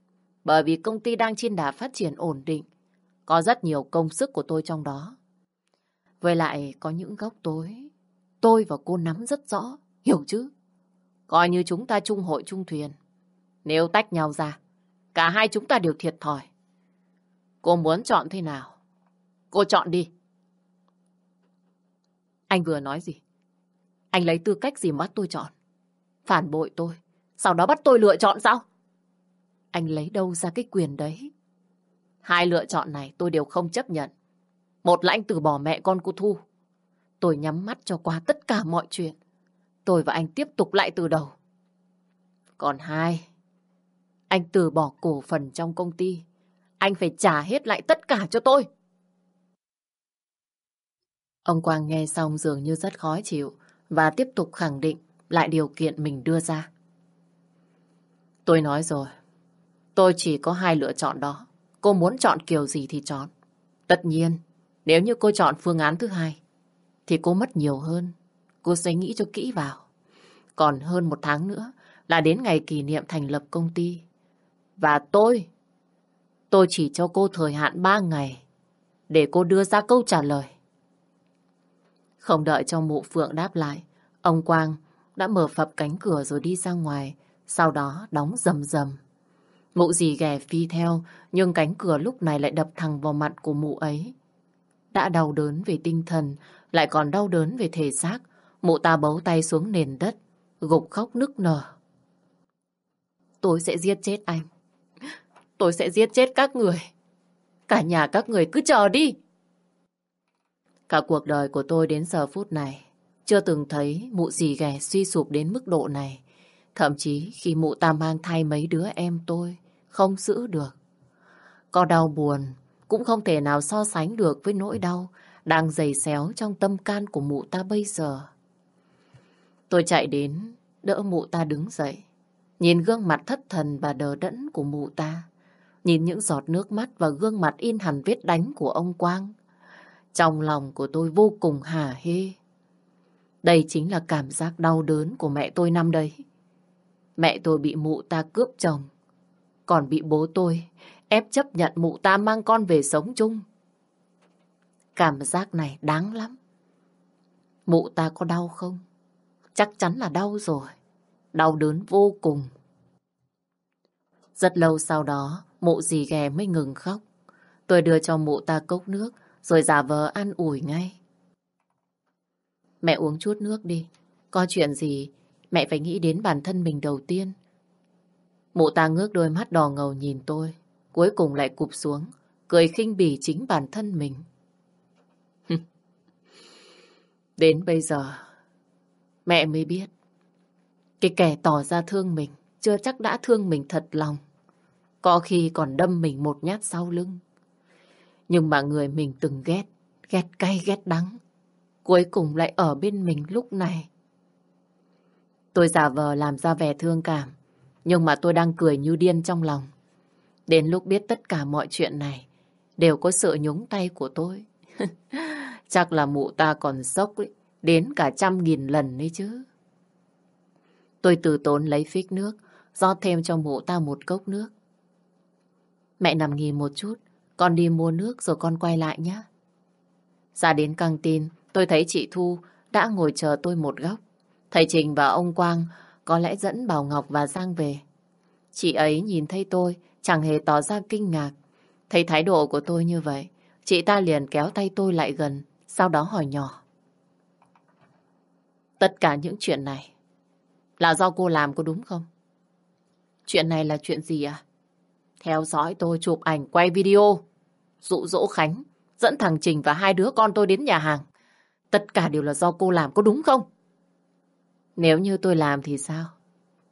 Speaker 1: bởi vì công ty đang trên đà phát triển ổn định. Có rất nhiều công sức của tôi trong đó. Với lại có những góc tối, tôi và cô nắm rất rõ, hiểu chứ? Coi như chúng ta chung hội chung thuyền. Nếu tách nhau ra, cả hai chúng ta đều thiệt thòi. Cô muốn chọn thế nào? Cô chọn đi. Anh vừa nói gì? Anh lấy tư cách gì bắt tôi chọn? Phản bội tôi, sau đó bắt tôi lựa chọn sao? Anh lấy đâu ra cái quyền đấy? Hai lựa chọn này tôi đều không chấp nhận. Một là anh từ bỏ mẹ con cô Thu. Tôi nhắm mắt cho qua tất cả mọi chuyện. Tôi và anh tiếp tục lại từ đầu. Còn hai, anh từ bỏ cổ phần trong công ty. Anh phải trả hết lại tất cả cho tôi. Ông Quang nghe xong dường như rất khó chịu và tiếp tục khẳng định lại điều kiện mình đưa ra. Tôi nói rồi, tôi chỉ có hai lựa chọn đó. Cô muốn chọn kiểu gì thì chọn. Tất nhiên, nếu như cô chọn phương án thứ hai, thì cô mất nhiều hơn. Cô sẽ nghĩ cho kỹ vào. Còn hơn một tháng nữa là đến ngày kỷ niệm thành lập công ty. Và tôi, tôi chỉ cho cô thời hạn ba ngày để cô đưa ra câu trả lời. Không đợi cho mụ phượng đáp lại, ông Quang đã mở phập cánh cửa rồi đi ra ngoài, sau đó đóng rầm rầm. Mụ dì ghẻ phi theo, nhưng cánh cửa lúc này lại đập thẳng vào mặt của mụ ấy. Đã đau đớn về tinh thần, lại còn đau đớn về thể xác, mụ ta bấu tay xuống nền đất, gục khóc nức nở. Tôi sẽ giết chết anh. Tôi sẽ giết chết các người. Cả nhà các người cứ chờ đi. Cả cuộc đời của tôi đến giờ phút này chưa từng thấy mụ gì ghẻ suy sụp đến mức độ này. Thậm chí khi mụ ta mang thai mấy đứa em tôi không giữ được. Có đau buồn cũng không thể nào so sánh được với nỗi đau đang dày xéo trong tâm can của mụ ta bây giờ. Tôi chạy đến, đỡ mụ ta đứng dậy. Nhìn gương mặt thất thần và đờ đẫn của mụ ta. Nhìn những giọt nước mắt và gương mặt in hẳn vết đánh của ông Quang. Trong lòng của tôi vô cùng hả hê. Đây chính là cảm giác đau đớn của mẹ tôi năm đấy. Mẹ tôi bị mụ ta cướp chồng. Còn bị bố tôi ép chấp nhận mụ ta mang con về sống chung. Cảm giác này đáng lắm. Mụ ta có đau không? Chắc chắn là đau rồi. Đau đớn vô cùng. Rất lâu sau đó, mụ dì ghè mới ngừng khóc. Tôi đưa cho mụ ta cốc nước, rồi giả vờ ăn ủi ngay. Mẹ uống chút nước đi. Có chuyện gì, mẹ phải nghĩ đến bản thân mình đầu tiên. Mụ ta ngước đôi mắt đỏ ngầu nhìn tôi, cuối cùng lại cụp xuống, cười khinh bỉ chính bản thân mình. Đến bây giờ, mẹ mới biết, cái kẻ tỏ ra thương mình, chưa chắc đã thương mình thật lòng. Có khi còn đâm mình một nhát sau lưng. Nhưng mà người mình từng ghét, ghét cay ghét đắng, cuối cùng lại ở bên mình lúc này. Tôi giả vờ làm ra vẻ thương cảm, nhưng mà tôi đang cười như điên trong lòng. Đến lúc biết tất cả mọi chuyện này đều có sự nhúng tay của tôi. Chắc là mụ ta còn sốc ấy, đến cả trăm nghìn lần đấy chứ. Tôi từ tốn lấy phích nước, rót thêm cho mụ ta một cốc nước. Mẹ nằm nghỉ một chút, con đi mua nước rồi con quay lại nhé. Ra đến căng tin, tôi thấy chị Thu đã ngồi chờ tôi một góc. Thầy Trình và ông Quang có lẽ dẫn Bảo Ngọc và Giang về. Chị ấy nhìn thấy tôi, chẳng hề tỏ ra kinh ngạc. Thấy thái độ của tôi như vậy, chị ta liền kéo tay tôi lại gần, sau đó hỏi nhỏ. Tất cả những chuyện này, Là do cô làm có đúng không? Chuyện này là chuyện gì à? Theo dõi tôi chụp ảnh, quay video, dụ dỗ Khánh, dẫn thằng Trình và hai đứa con tôi đến nhà hàng. Tất cả đều là do cô làm, có đúng không? Nếu như tôi làm thì sao?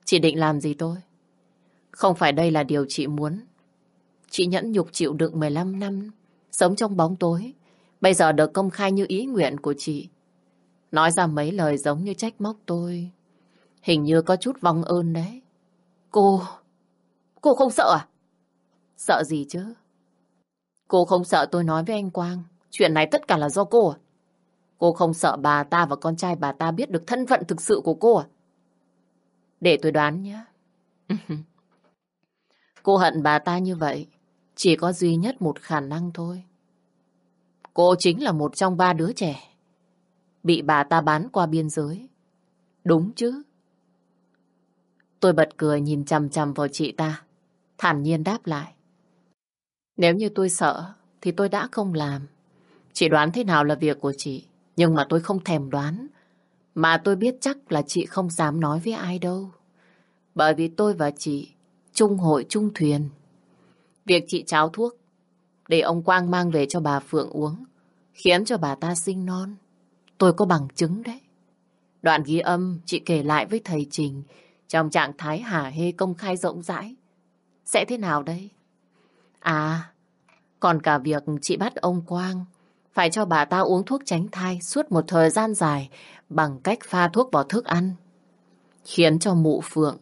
Speaker 1: Chị định làm gì tôi? Không phải đây là điều chị muốn. Chị nhẫn nhục chịu đựng 15 năm, sống trong bóng tối. Bây giờ được công khai như ý nguyện của chị. Nói ra mấy lời giống như trách móc tôi. Hình như có chút vong ơn đấy. Cô... Cô không sợ à? Sợ gì chứ? Cô không sợ tôi nói với anh Quang. Chuyện này tất cả là do cô à? Cô không sợ bà ta và con trai bà ta biết được thân phận thực sự của cô à? Để tôi đoán nhé. cô hận bà ta như vậy. Chỉ có duy nhất một khả năng thôi. Cô chính là một trong ba đứa trẻ. Bị bà ta bán qua biên giới. Đúng chứ? Tôi bật cười nhìn chằm chằm vào chị ta. Thản nhiên đáp lại. Nếu như tôi sợ, thì tôi đã không làm. Chị đoán thế nào là việc của chị. Nhưng mà tôi không thèm đoán. Mà tôi biết chắc là chị không dám nói với ai đâu. Bởi vì tôi và chị chung hội chung thuyền. Việc chị cháo thuốc để ông Quang mang về cho bà Phượng uống khiến cho bà ta sinh non. Tôi có bằng chứng đấy. Đoạn ghi âm chị kể lại với thầy Trình trong trạng thái hả hê công khai rộng rãi. Sẽ thế nào đây? À, còn cả việc chị bắt ông Quang phải cho bà ta uống thuốc tránh thai suốt một thời gian dài bằng cách pha thuốc vào thức ăn. Khiến cho mụ Phượng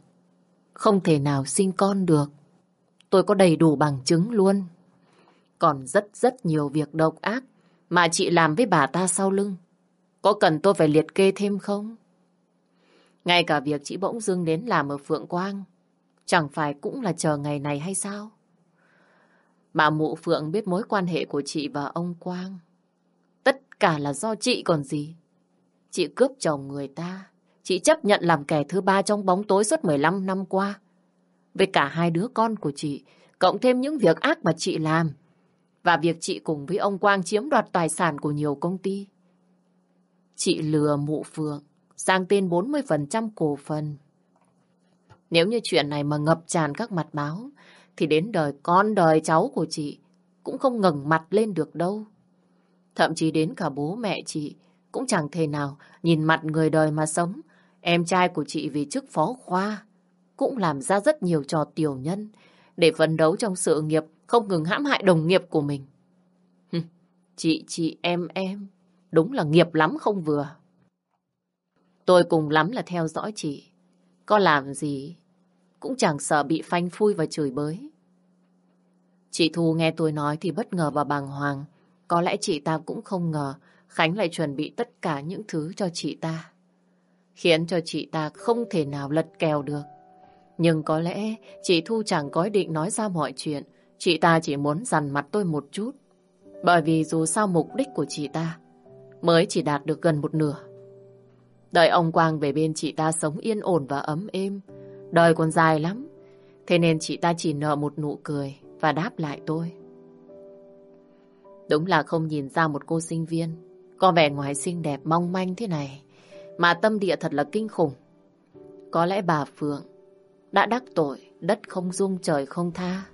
Speaker 1: không thể nào sinh con được. Tôi có đầy đủ bằng chứng luôn. Còn rất rất nhiều việc độc ác mà chị làm với bà ta sau lưng. Có cần tôi phải liệt kê thêm không? Ngay cả việc chị bỗng dưng đến làm ở Phượng Quang, chẳng phải cũng là chờ ngày này hay sao? bà mụ Phượng biết mối quan hệ của chị và ông Quang. Tất cả là do chị còn gì. Chị cướp chồng người ta. Chị chấp nhận làm kẻ thứ ba trong bóng tối suốt 15 năm qua. Với cả hai đứa con của chị, cộng thêm những việc ác mà chị làm. Và việc chị cùng với ông Quang chiếm đoạt tài sản của nhiều công ty. Chị lừa mụ Phượng, sang tên 40% cổ phần. Nếu như chuyện này mà ngập tràn các mặt báo, thì đến đời con đời cháu của chị cũng không ngẩng mặt lên được đâu. Thậm chí đến cả bố mẹ chị cũng chẳng thể nào nhìn mặt người đời mà sống. Em trai của chị vì chức phó khoa cũng làm ra rất nhiều trò tiểu nhân để phấn đấu trong sự nghiệp không ngừng hãm hại đồng nghiệp của mình. chị, chị, em, em, đúng là nghiệp lắm không vừa. Tôi cùng lắm là theo dõi chị. Có làm gì cũng chẳng sợ bị phanh phui và chửi bới. Chị Thu nghe tôi nói thì bất ngờ và bàng hoàng. Có lẽ chị ta cũng không ngờ Khánh lại chuẩn bị tất cả những thứ cho chị ta. Khiến cho chị ta không thể nào lật kèo được. Nhưng có lẽ chị Thu chẳng có ý định nói ra mọi chuyện. Chị ta chỉ muốn dằn mặt tôi một chút. Bởi vì dù sao mục đích của chị ta mới chỉ đạt được gần một nửa. Đợi ông Quang về bên chị ta sống yên ổn và ấm êm. Đời còn dài lắm. Thế nên chị ta chỉ nở một nụ cười và đáp lại tôi. Đúng là không nhìn ra một cô sinh viên, có vẻ ngoài xinh đẹp mong manh thế này mà tâm địa thật là kinh khủng. Có lẽ bà Phượng đã đắc tội đất không dung trời không tha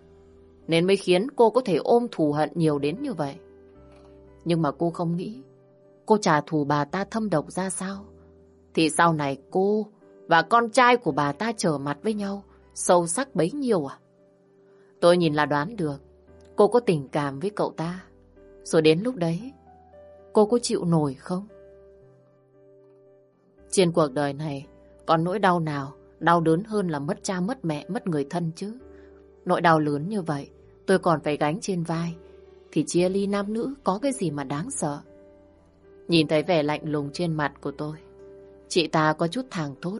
Speaker 1: nên mới khiến cô có thể ôm thù hận nhiều đến như vậy. Nhưng mà cô không nghĩ cô trả thù bà ta thâm độc ra sao thì sau này cô và con trai của bà ta trở mặt với nhau sâu sắc bấy nhiêu à? Tôi nhìn là đoán được cô có tình cảm với cậu ta. Rồi đến lúc đấy, cô có chịu nổi không? Trên cuộc đời này, còn nỗi đau nào đau đớn hơn là mất cha, mất mẹ, mất người thân chứ. Nỗi đau lớn như vậy, tôi còn phải gánh trên vai. Thì chia ly nam nữ có cái gì mà đáng sợ? Nhìn thấy vẻ lạnh lùng trên mặt của tôi, chị ta có chút thàng thốt.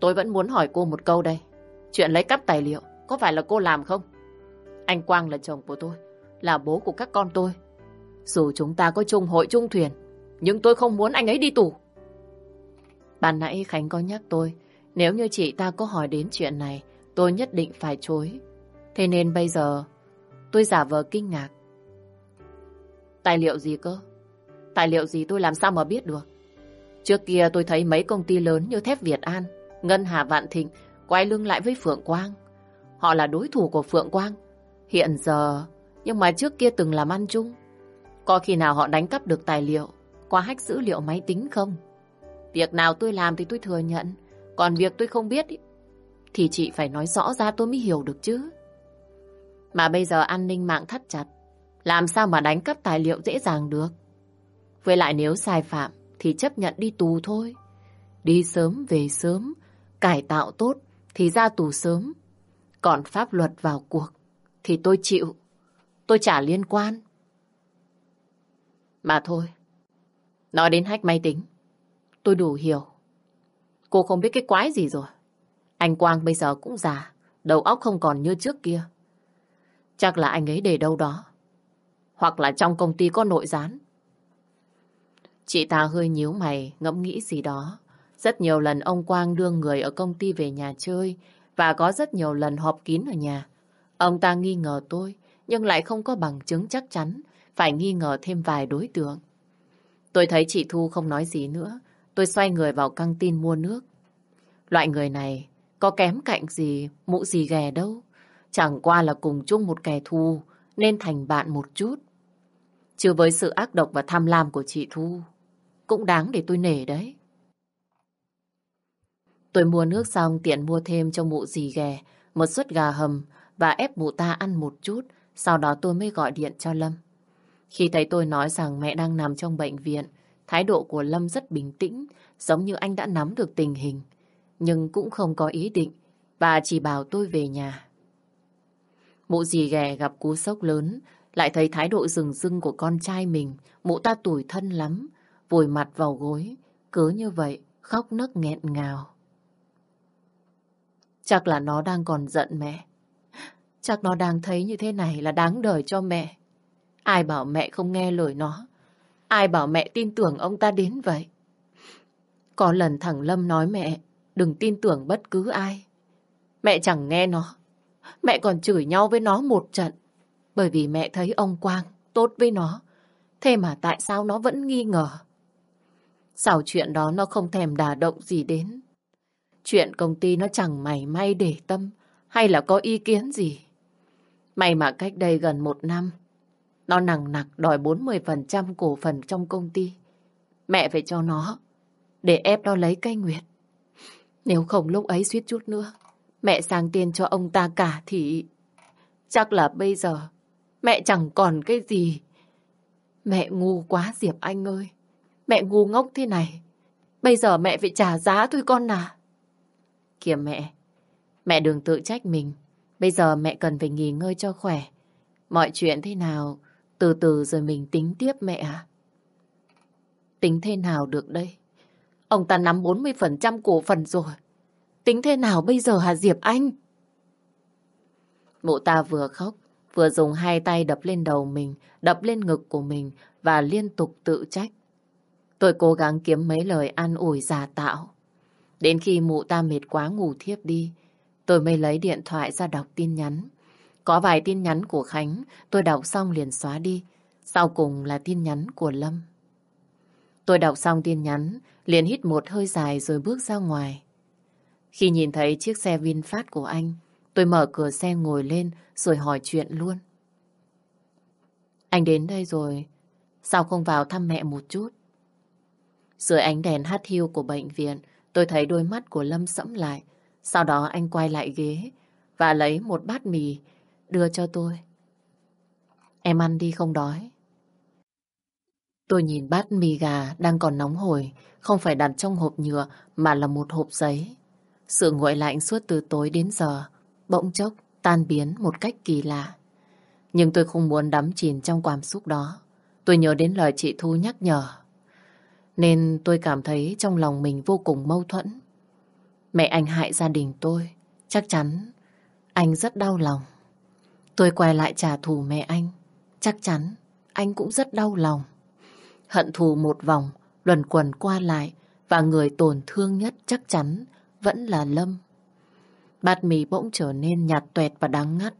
Speaker 1: Tôi vẫn muốn hỏi cô một câu đây. Chuyện lấy cắp tài liệu, có phải là cô làm không? Anh Quang là chồng của tôi là bố của các con tôi. Dù chúng ta có chung hội chung thuyền, nhưng tôi không muốn anh ấy đi tù. Ban nãy Khánh có nhắc tôi, nếu như chị ta có hỏi đến chuyện này, tôi nhất định phải chối. Thế nên bây giờ, tôi giả vờ kinh ngạc. Tài liệu gì cơ? Tài liệu gì tôi làm sao mà biết được? Trước kia tôi thấy mấy công ty lớn như Thép Việt An, Ngân Hà Vạn Thịnh quay lưng lại với Phượng Quang. Họ là đối thủ của Phượng Quang. Hiện giờ, nhưng mà trước kia từng làm ăn chung. Có khi nào họ đánh cắp được tài liệu qua hack dữ liệu máy tính không? Việc nào tôi làm thì tôi thừa nhận. Còn việc tôi không biết thì chị phải nói rõ ra tôi mới hiểu được chứ. Mà bây giờ an ninh mạng thắt chặt. Làm sao mà đánh cắp tài liệu dễ dàng được? Với lại nếu sai phạm thì chấp nhận đi tù thôi. Đi sớm về sớm, cải tạo tốt thì ra tù sớm. Còn pháp luật vào cuộc thì tôi chịu. Tôi chả liên quan. Mà thôi, nói đến hách máy tính, tôi đủ hiểu. Cô không biết cái quái gì rồi. Anh Quang bây giờ cũng già, đầu óc không còn như trước kia. Chắc là anh ấy để đâu đó. Hoặc là trong công ty có nội gián. Chị ta hơi nhíu mày, ngẫm nghĩ gì đó. Rất nhiều lần ông Quang đưa người ở công ty về nhà chơi và có rất nhiều lần họp kín ở nhà. Ông ta nghi ngờ tôi, nhưng lại không có bằng chứng chắc chắn, phải nghi ngờ thêm vài đối tượng. Tôi thấy chị Thu không nói gì nữa, tôi xoay người vào căng tin mua nước. Loại người này có kém cạnh gì, mụ gì ghè đâu. Chẳng qua là cùng chung một kẻ thù, nên thành bạn một chút. Chứ với sự ác độc và tham lam của chị Thu, cũng đáng để tôi nể đấy. Tôi mua nước xong tiện mua thêm cho mụ dì ghè một suất gà hầm và ép mụ ta ăn một chút, sau đó tôi mới gọi điện cho Lâm. Khi thấy tôi nói rằng mẹ đang nằm trong bệnh viện, thái độ của Lâm rất bình tĩnh, giống như anh đã nắm được tình hình, nhưng cũng không có ý định và chỉ bảo tôi về nhà. Mụ dì ghẻ gặp cú sốc lớn, lại thấy thái độ rừng rưng của con trai mình, mụ ta tủi thân lắm, vùi mặt vào gối, cứ như vậy, khóc nấc nghẹn ngào. Chắc là nó đang còn giận mẹ. Chắc nó đang thấy như thế này là đáng đời cho mẹ. Ai bảo mẹ không nghe lời nó? Ai bảo mẹ tin tưởng ông ta đến vậy? Có lần thằng Lâm nói mẹ đừng tin tưởng bất cứ ai. Mẹ chẳng nghe nó. Mẹ còn chửi nhau với nó một trận. Bởi vì mẹ thấy ông Quang tốt với nó. Thế mà tại sao nó vẫn nghi ngờ? Sau chuyện đó nó không thèm đả động gì đến. Chuyện công ty nó chẳng mảy may để tâm hay là có ý kiến gì. May mà cách đây gần một năm, nó nặng nặc đòi 40% cổ phần trong công ty. Mẹ phải cho nó, để ép nó lấy cây nguyệt. Nếu không lúc ấy suýt chút nữa, mẹ sang tiền cho ông ta cả thì... Chắc là bây giờ mẹ chẳng còn cái gì. Mẹ ngu quá Diệp Anh ơi. Mẹ ngu ngốc thế này. Bây giờ mẹ phải trả giá thôi con à. Kìa mẹ, mẹ đừng tự trách mình. Bây giờ mẹ cần phải nghỉ ngơi cho khỏe. Mọi chuyện thế nào, từ từ rồi mình tính tiếp mẹ à. Tính thế nào được đây? Ông ta nắm 40% cổ phần rồi. Tính thế nào bây giờ hả Diệp Anh? Mụ ta vừa khóc, vừa dùng hai tay đập lên đầu mình, đập lên ngực của mình và liên tục tự trách. Tôi cố gắng kiếm mấy lời an ủi giả tạo. Đến khi mụ ta mệt quá ngủ thiếp đi, tôi mới lấy điện thoại ra đọc tin nhắn. Có vài tin nhắn của Khánh, tôi đọc xong liền xóa đi. Sau cùng là tin nhắn của Lâm. Tôi đọc xong tin nhắn, liền hít một hơi dài rồi bước ra ngoài. Khi nhìn thấy chiếc xe VinFast của anh, tôi mở cửa xe ngồi lên rồi hỏi chuyện luôn. Anh đến đây rồi, sao không vào thăm mẹ một chút? Dưới ánh đèn hắt hiu của bệnh viện, tôi thấy đôi mắt của Lâm sẫm lại. Sau đó anh quay lại ghế và lấy một bát mì đưa cho tôi. Em ăn đi không đói. Tôi nhìn bát mì gà đang còn nóng hổi, không phải đặt trong hộp nhựa mà là một hộp giấy. Sự nguội lạnh suốt từ tối đến giờ, bỗng chốc tan biến một cách kỳ lạ. Nhưng tôi không muốn đắm chìm trong cảm xúc đó. Tôi nhớ đến lời chị Thu nhắc nhở. Nên tôi cảm thấy trong lòng mình vô cùng mâu thuẫn. Mẹ anh hại gia đình tôi, chắc chắn anh rất đau lòng. Tôi quay lại trả thù mẹ anh, chắc chắn anh cũng rất đau lòng. Hận thù một vòng, luẩn quẩn qua lại và người tổn thương nhất chắc chắn vẫn là Lâm. Bát mì bỗng trở nên nhạt tuẹt và đắng ngắt.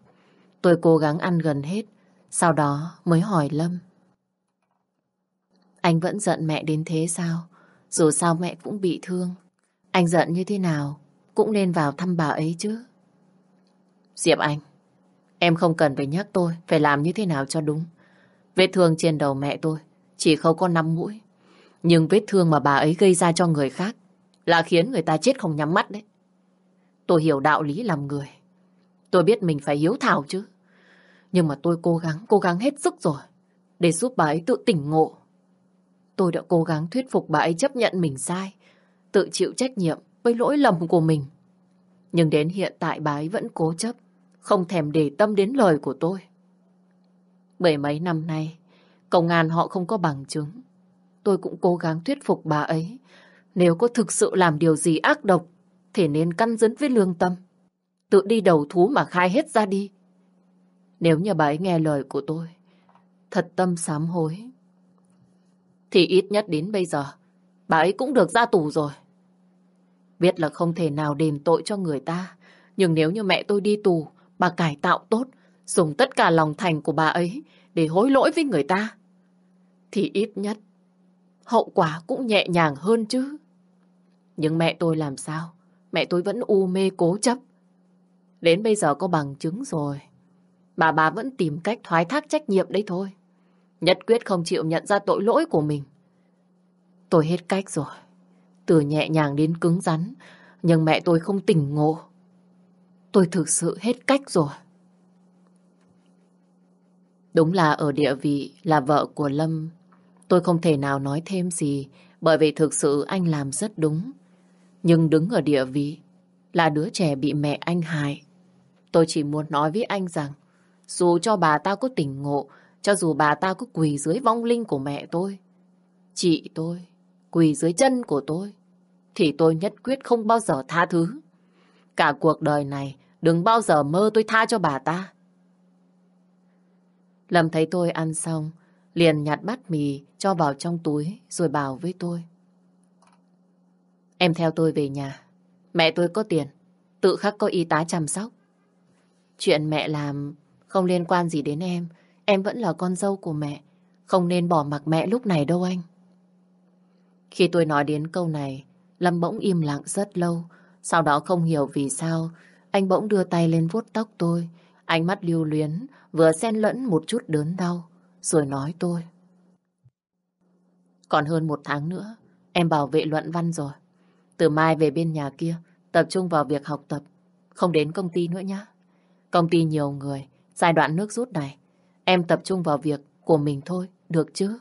Speaker 1: Tôi cố gắng ăn gần hết, sau đó mới hỏi Lâm. Anh vẫn giận mẹ đến thế sao? Dù sao mẹ cũng bị thương. Anh giận như thế nào cũng nên vào thăm bà ấy chứ. Diệp Anh, em không cần phải nhắc tôi phải làm như thế nào cho đúng. Vết thương trên đầu mẹ tôi chỉ không có năm mũi. Nhưng vết thương mà bà ấy gây ra cho người khác là khiến người ta chết không nhắm mắt đấy. Tôi hiểu đạo lý làm người. Tôi biết mình phải hiếu thảo chứ. Nhưng mà tôi cố gắng, cố gắng hết sức rồi để giúp bà ấy tự tỉnh ngộ. Tôi đã cố gắng thuyết phục bà ấy chấp nhận mình sai, tự chịu trách nhiệm với lỗi lầm của mình. Nhưng đến hiện tại bà ấy vẫn cố chấp, không thèm để tâm đến lời của tôi. Bảy mấy năm nay, công an họ không có bằng chứng. Tôi cũng cố gắng thuyết phục bà ấy. Nếu có thực sự làm điều gì ác độc, thì nên căn dấn với lương tâm. Tự đi đầu thú mà khai hết ra đi. Nếu như bà ấy nghe lời của tôi, thật tâm sám hối, thì ít nhất đến bây giờ, bà ấy cũng được ra tù rồi. Biết là không thể nào đền tội cho người ta, nhưng nếu như mẹ tôi đi tù, bà cải tạo tốt, dùng tất cả lòng thành của bà ấy để hối lỗi với người ta, thì ít nhất hậu quả cũng nhẹ nhàng hơn chứ. Nhưng mẹ tôi làm sao? Mẹ tôi vẫn u mê cố chấp. Đến bây giờ có bằng chứng rồi. Bà bà vẫn tìm cách thoái thác trách nhiệm đấy thôi. Nhất quyết không chịu nhận ra tội lỗi của mình. Tôi hết cách rồi. Từ nhẹ nhàng đến cứng rắn. Nhưng mẹ tôi không tỉnh ngộ. Tôi thực sự hết cách rồi. Đúng là ở địa vị là vợ của Lâm. Tôi không thể nào nói thêm gì bởi vì thực sự anh làm rất đúng. Nhưng đứng ở địa vị là đứa trẻ bị mẹ anh hại. Tôi chỉ muốn nói với anh rằng dù cho bà ta có tỉnh ngộ cho dù bà ta có quỳ dưới vong linh của mẹ tôi, chị tôi, quỳ dưới chân của tôi, thì tôi nhất quyết không bao giờ tha thứ. Cả cuộc đời này, đừng bao giờ mơ tôi tha cho bà ta. Lâm thấy tôi ăn xong, liền nhặt bát mì cho vào trong túi rồi bảo với tôi. Em theo tôi về nhà. Mẹ tôi có tiền, tự khắc có y tá chăm sóc. Chuyện mẹ làm không liên quan gì đến em, Em vẫn là con dâu của mẹ. Không nên bỏ mặc mẹ lúc này đâu anh. Khi tôi nói đến câu này, Lâm bỗng im lặng rất lâu. Sau đó không hiểu vì sao, anh bỗng đưa tay lên vuốt tóc tôi. Ánh mắt lưu luyến, vừa xen lẫn một chút đớn đau. Rồi nói tôi. Còn hơn một tháng nữa, em bảo vệ luận văn rồi. Từ mai về bên nhà kia, tập trung vào việc học tập. Không đến công ty nữa nhé. Công ty nhiều người, giai đoạn nước rút này, Em tập trung vào việc của mình thôi, được chứ?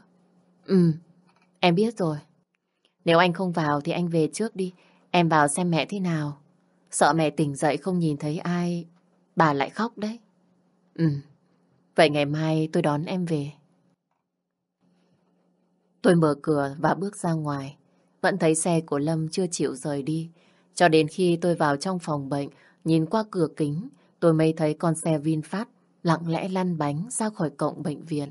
Speaker 1: Ừ, em biết rồi. Nếu anh không vào thì anh về trước đi. Em vào xem mẹ thế nào. Sợ mẹ tỉnh dậy không nhìn thấy ai, bà lại khóc đấy. Ừ, vậy ngày mai tôi đón em về. Tôi mở cửa và bước ra ngoài. Vẫn thấy xe của Lâm chưa chịu rời đi. Cho đến khi tôi vào trong phòng bệnh, nhìn qua cửa kính, tôi mới thấy con xe VinFast lặng lẽ lăn bánh ra khỏi cổng bệnh viện.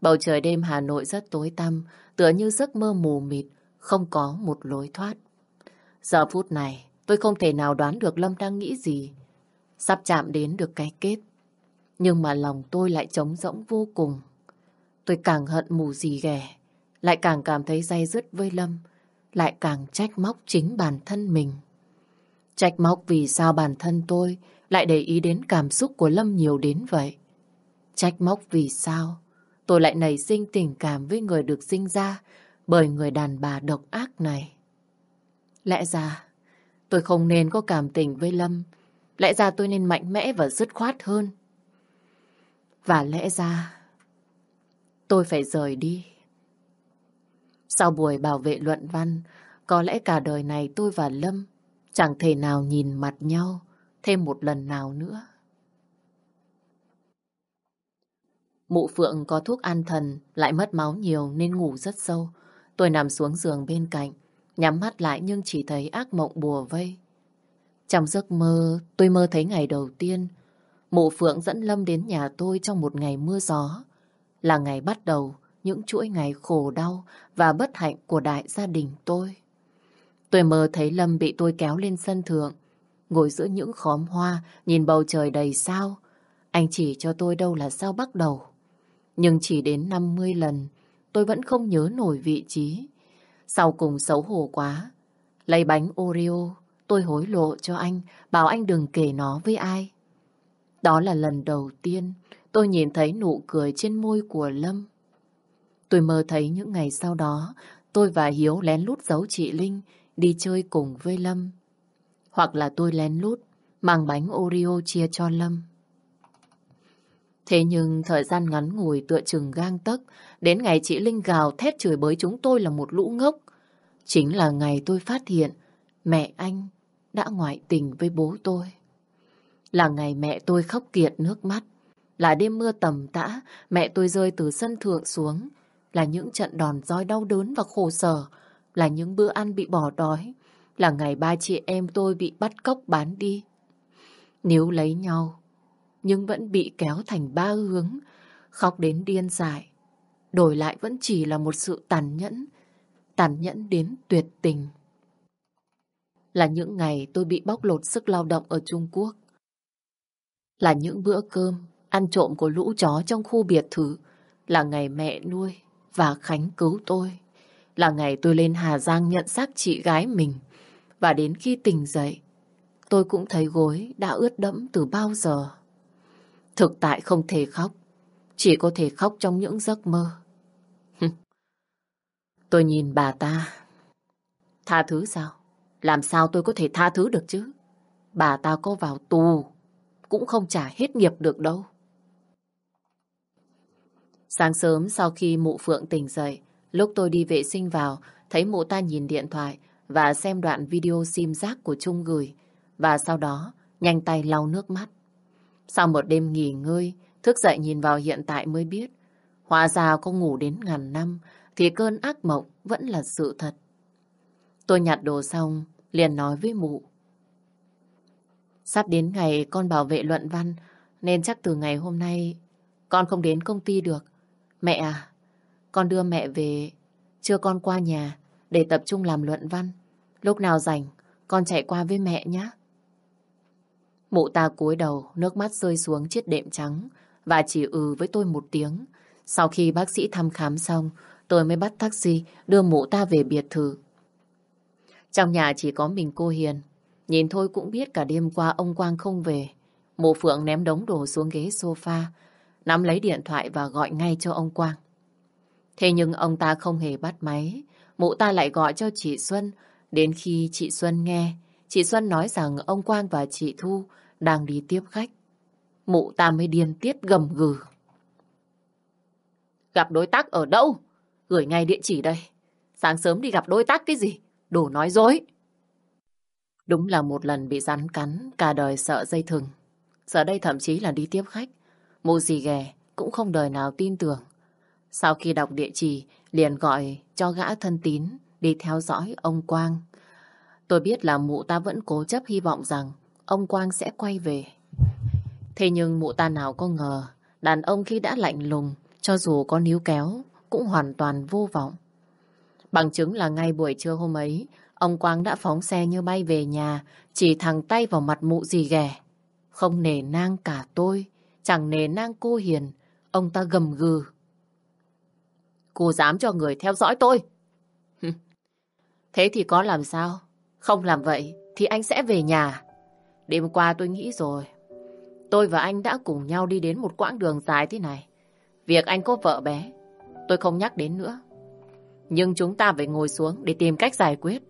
Speaker 1: Bầu trời đêm Hà Nội rất tối tăm, tựa như giấc mơ mù mịt, không có một lối thoát. Giờ phút này, tôi không thể nào đoán được Lâm đang nghĩ gì. Sắp chạm đến được cái kết. Nhưng mà lòng tôi lại trống rỗng vô cùng. Tôi càng hận mù gì ghẻ, lại càng cảm thấy day dứt với Lâm, lại càng trách móc chính bản thân mình. Trách móc vì sao bản thân tôi lại để ý đến cảm xúc của Lâm nhiều đến vậy. Trách móc vì sao tôi lại nảy sinh tình cảm với người được sinh ra bởi người đàn bà độc ác này. Lẽ ra tôi không nên có cảm tình với Lâm. Lẽ ra tôi nên mạnh mẽ và dứt khoát hơn. Và lẽ ra tôi phải rời đi. Sau buổi bảo vệ luận văn, có lẽ cả đời này tôi và Lâm chẳng thể nào nhìn mặt nhau thêm một lần nào nữa. Mụ Phượng có thuốc an thần, lại mất máu nhiều nên ngủ rất sâu. Tôi nằm xuống giường bên cạnh, nhắm mắt lại nhưng chỉ thấy ác mộng bùa vây. Trong giấc mơ, tôi mơ thấy ngày đầu tiên, mụ Phượng dẫn Lâm đến nhà tôi trong một ngày mưa gió. Là ngày bắt đầu những chuỗi ngày khổ đau và bất hạnh của đại gia đình tôi. Tôi mơ thấy Lâm bị tôi kéo lên sân thượng, ngồi giữa những khóm hoa, nhìn bầu trời đầy sao. Anh chỉ cho tôi đâu là sao bắt đầu. Nhưng chỉ đến 50 lần, tôi vẫn không nhớ nổi vị trí. Sau cùng xấu hổ quá. Lấy bánh Oreo, tôi hối lộ cho anh, bảo anh đừng kể nó với ai. Đó là lần đầu tiên tôi nhìn thấy nụ cười trên môi của Lâm. Tôi mơ thấy những ngày sau đó, tôi và Hiếu lén lút giấu chị Linh đi chơi cùng với Lâm. Hoặc là tôi lén lút mang bánh Oreo chia cho Lâm. Thế nhưng thời gian ngắn ngủi tựa chừng gang tấc, đến ngày chị Linh gào thét chửi bới chúng tôi là một lũ ngốc. Chính là ngày tôi phát hiện mẹ anh đã ngoại tình với bố tôi. Là ngày mẹ tôi khóc kiệt nước mắt. Là đêm mưa tầm tã, mẹ tôi rơi từ sân thượng xuống. Là những trận đòn roi đau đớn và khổ sở. Là những bữa ăn bị bỏ đói. Là ngày ba chị em tôi bị bắt cóc bán đi. Nếu lấy nhau, nhưng vẫn bị kéo thành ba hướng, khóc đến điên dại. Đổi lại vẫn chỉ là một sự tàn nhẫn, tàn nhẫn đến tuyệt tình. Là những ngày tôi bị bóc lột sức lao động ở Trung Quốc. Là những bữa cơm, ăn trộm của lũ chó trong khu biệt thự. Là ngày mẹ nuôi và Khánh cứu tôi. Là ngày tôi lên Hà Giang nhận xác chị gái mình. Và đến khi tỉnh dậy, tôi cũng thấy gối đã ướt đẫm từ bao giờ. Thực tại không thể khóc, chỉ có thể khóc trong những giấc mơ. tôi nhìn bà ta. Tha thứ sao? Làm sao tôi có thể tha thứ được chứ? Bà ta có vào tù, cũng không trả hết nghiệp được đâu. Sáng sớm sau khi mụ Phượng tỉnh dậy, lúc tôi đi vệ sinh vào, thấy mụ ta nhìn điện thoại và xem đoạn video sim giác của Trung gửi, và sau đó nhanh tay lau nước mắt. Sau một đêm nghỉ ngơi, thức dậy nhìn vào hiện tại mới biết, hóa ra cô ngủ đến ngàn năm, thì cơn ác mộng vẫn là sự thật. Tôi nhặt đồ xong, liền nói với mụ. Sắp đến ngày con bảo vệ luận văn, nên chắc từ ngày hôm nay con không đến công ty được. Mẹ à, con đưa mẹ về, chưa con qua nhà để tập trung làm luận văn. Lúc nào rảnh, con chạy qua với mẹ nhé. Mụ ta cúi đầu, nước mắt rơi xuống chiếc đệm trắng và chỉ ừ với tôi một tiếng. Sau khi bác sĩ thăm khám xong, tôi mới bắt taxi đưa mụ ta về biệt thự. Trong nhà chỉ có mình cô Hiền. Nhìn thôi cũng biết cả đêm qua ông Quang không về. Mụ Phượng ném đống đồ xuống ghế sofa, nắm lấy điện thoại và gọi ngay cho ông Quang. Thế nhưng ông ta không hề bắt máy. Mụ ta lại gọi cho chị Xuân. Đến khi chị Xuân nghe, chị Xuân nói rằng ông Quang và chị Thu đang đi tiếp khách. Mụ ta mới điên tiết gầm gừ. Gặp đối tác ở đâu? Gửi ngay địa chỉ đây. Sáng sớm đi gặp đối tác cái gì? Đồ nói dối. Đúng là một lần bị rắn cắn, cả đời sợ dây thừng. Giờ đây thậm chí là đi tiếp khách. Mụ gì ghè cũng không đời nào tin tưởng. Sau khi đọc địa chỉ, liền gọi cho gã thân tín đi theo dõi ông Quang. Tôi biết là mụ ta vẫn cố chấp hy vọng rằng ông Quang sẽ quay về. Thế nhưng mụ ta nào có ngờ, đàn ông khi đã lạnh lùng, cho dù có níu kéo, cũng hoàn toàn vô vọng. Bằng chứng là ngay buổi trưa hôm ấy, ông Quang đã phóng xe như bay về nhà, chỉ thẳng tay vào mặt mụ gì ghẻ. Không nề nang cả tôi, chẳng nề nang cô Hiền, ông ta gầm gừ. Cô dám cho người theo dõi tôi? Thế thì có làm sao? Không làm vậy thì anh sẽ về nhà. Đêm qua tôi nghĩ rồi. Tôi và anh đã cùng nhau đi đến một quãng đường dài thế này. Việc anh có vợ bé, tôi không nhắc đến nữa. Nhưng chúng ta phải ngồi xuống để tìm cách giải quyết.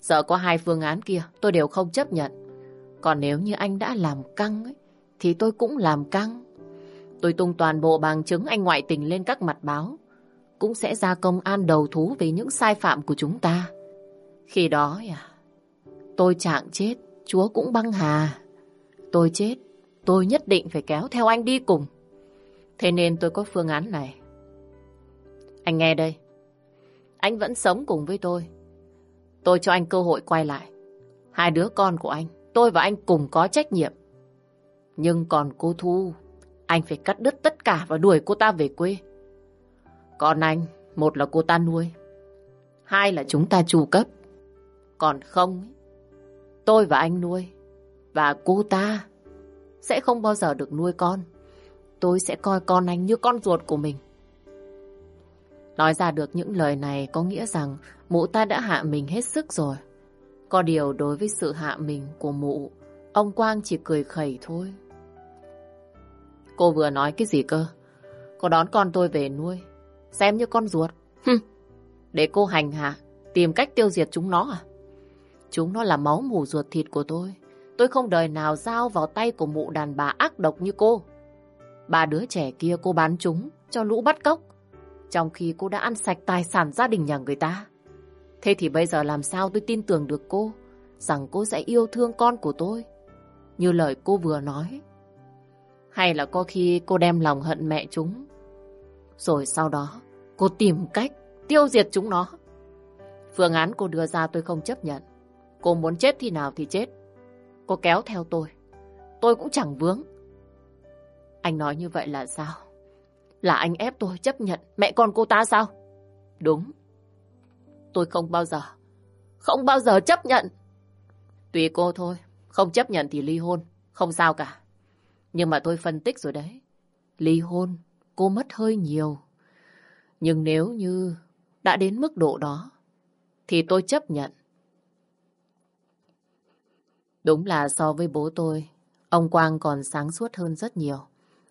Speaker 1: Sợ có hai phương án kia, tôi đều không chấp nhận. Còn nếu như anh đã làm căng, ấy, thì tôi cũng làm căng. Tôi tung toàn bộ bằng chứng anh ngoại tình lên các mặt báo. Cũng sẽ ra công an đầu thú về những sai phạm của chúng ta. Khi đó, à, tôi chạng chết, Chúa cũng băng hà. Tôi chết, tôi nhất định phải kéo theo anh đi cùng. Thế nên tôi có phương án này. Anh nghe đây. Anh vẫn sống cùng với tôi. Tôi cho anh cơ hội quay lại. Hai đứa con của anh, tôi và anh cùng có trách nhiệm. Nhưng còn cô Thu, anh phải cắt đứt tất cả và đuổi cô ta về quê. Còn anh, một là cô ta nuôi, hai là chúng ta chu cấp. Còn không, tôi và anh nuôi, và cô ta sẽ không bao giờ được nuôi con. Tôi sẽ coi con anh như con ruột của mình. Nói ra được những lời này có nghĩa rằng mụ ta đã hạ mình hết sức rồi. Có điều đối với sự hạ mình của mụ, ông Quang chỉ cười khẩy thôi. Cô vừa nói cái gì cơ? Cô đón con tôi về nuôi, xem như con ruột. Hừm, để cô hành hạ, tìm cách tiêu diệt chúng nó à? Chúng nó là máu mủ ruột thịt của tôi. Tôi không đời nào giao vào tay của mụ đàn bà ác độc như cô. Ba đứa trẻ kia cô bán chúng cho lũ bắt cóc. Trong khi cô đã ăn sạch tài sản gia đình nhà người ta. Thế thì bây giờ làm sao tôi tin tưởng được cô, rằng cô sẽ yêu thương con của tôi như lời cô vừa nói. Hay là có khi cô đem lòng hận mẹ chúng rồi sau đó, cô tìm cách tiêu diệt chúng nó. Phương án cô đưa ra tôi không chấp nhận. Cô muốn chết thì nào thì chết. Cô kéo theo tôi. Tôi cũng chẳng vướng. Anh nói như vậy là sao? Là anh ép tôi chấp nhận mẹ con cô ta sao? Đúng. Tôi không bao giờ, không bao giờ chấp nhận. Tùy cô thôi, không chấp nhận thì ly hôn, không sao cả. Nhưng mà tôi phân tích rồi đấy. Ly hôn, cô mất hơi nhiều. Nhưng nếu như đã đến mức độ đó, thì tôi chấp nhận. Đúng là so với bố tôi, ông Quang còn sáng suốt hơn rất nhiều.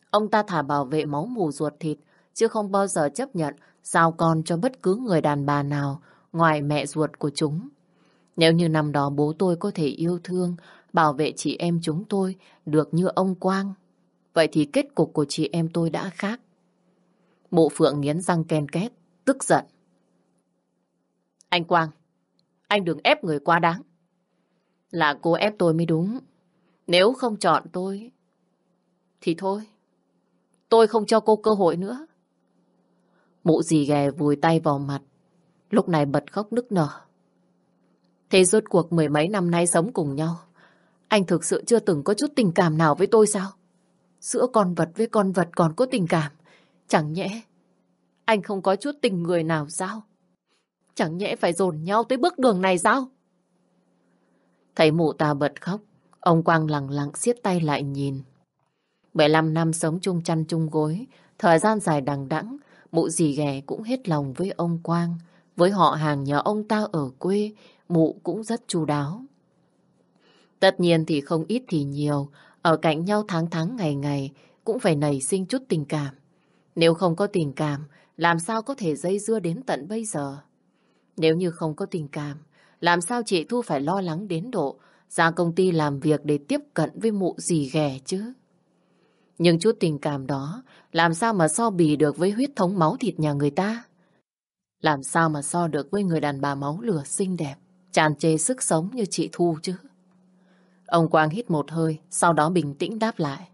Speaker 1: Ông ta thả bảo vệ máu mù ruột thịt, chứ không bao giờ chấp nhận giao con cho bất cứ người đàn bà nào ngoài mẹ ruột của chúng. Nếu như năm đó bố tôi có thể yêu thương, bảo vệ chị em chúng tôi được như ông Quang, vậy thì kết cục của chị em tôi đã khác. Mộ Phượng nghiến răng ken két, tức giận. Anh Quang, anh đừng ép người quá đáng. Là cô ép tôi mới đúng. Nếu không chọn tôi, thì thôi. Tôi không cho cô cơ hội nữa. Mụ dì ghè vùi tay vào mặt, lúc này bật khóc nức nở. Thế rốt cuộc mười mấy năm nay sống cùng nhau, anh thực sự chưa từng có chút tình cảm nào với tôi sao? Giữa con vật với con vật còn có tình cảm. Chẳng nhẽ anh không có chút tình người nào sao? Chẳng nhẽ phải dồn nhau tới bước đường này sao? Thấy mụ ta bật khóc, ông Quang lặng lặng siết tay lại nhìn. 15 năm sống chung chăn chung gối, thời gian dài đằng đẵng, mụ dì ghẻ cũng hết lòng với ông Quang. Với họ hàng nhà ông ta ở quê, mụ cũng rất chu đáo. Tất nhiên thì không ít thì nhiều, ở cạnh nhau tháng tháng ngày ngày cũng phải nảy sinh chút tình cảm. Nếu không có tình cảm, làm sao có thể dây dưa đến tận bây giờ? Nếu như không có tình cảm, làm sao chị Thu phải lo lắng đến độ ra công ty làm việc để tiếp cận với mụ gì ghẻ chứ? Nhưng chút tình cảm đó làm sao mà so bì được với huyết thống máu thịt nhà người ta? Làm sao mà so được với người đàn bà máu lửa xinh đẹp, tràn trề sức sống như chị Thu chứ? Ông Quang hít một hơi, sau đó bình tĩnh đáp lại.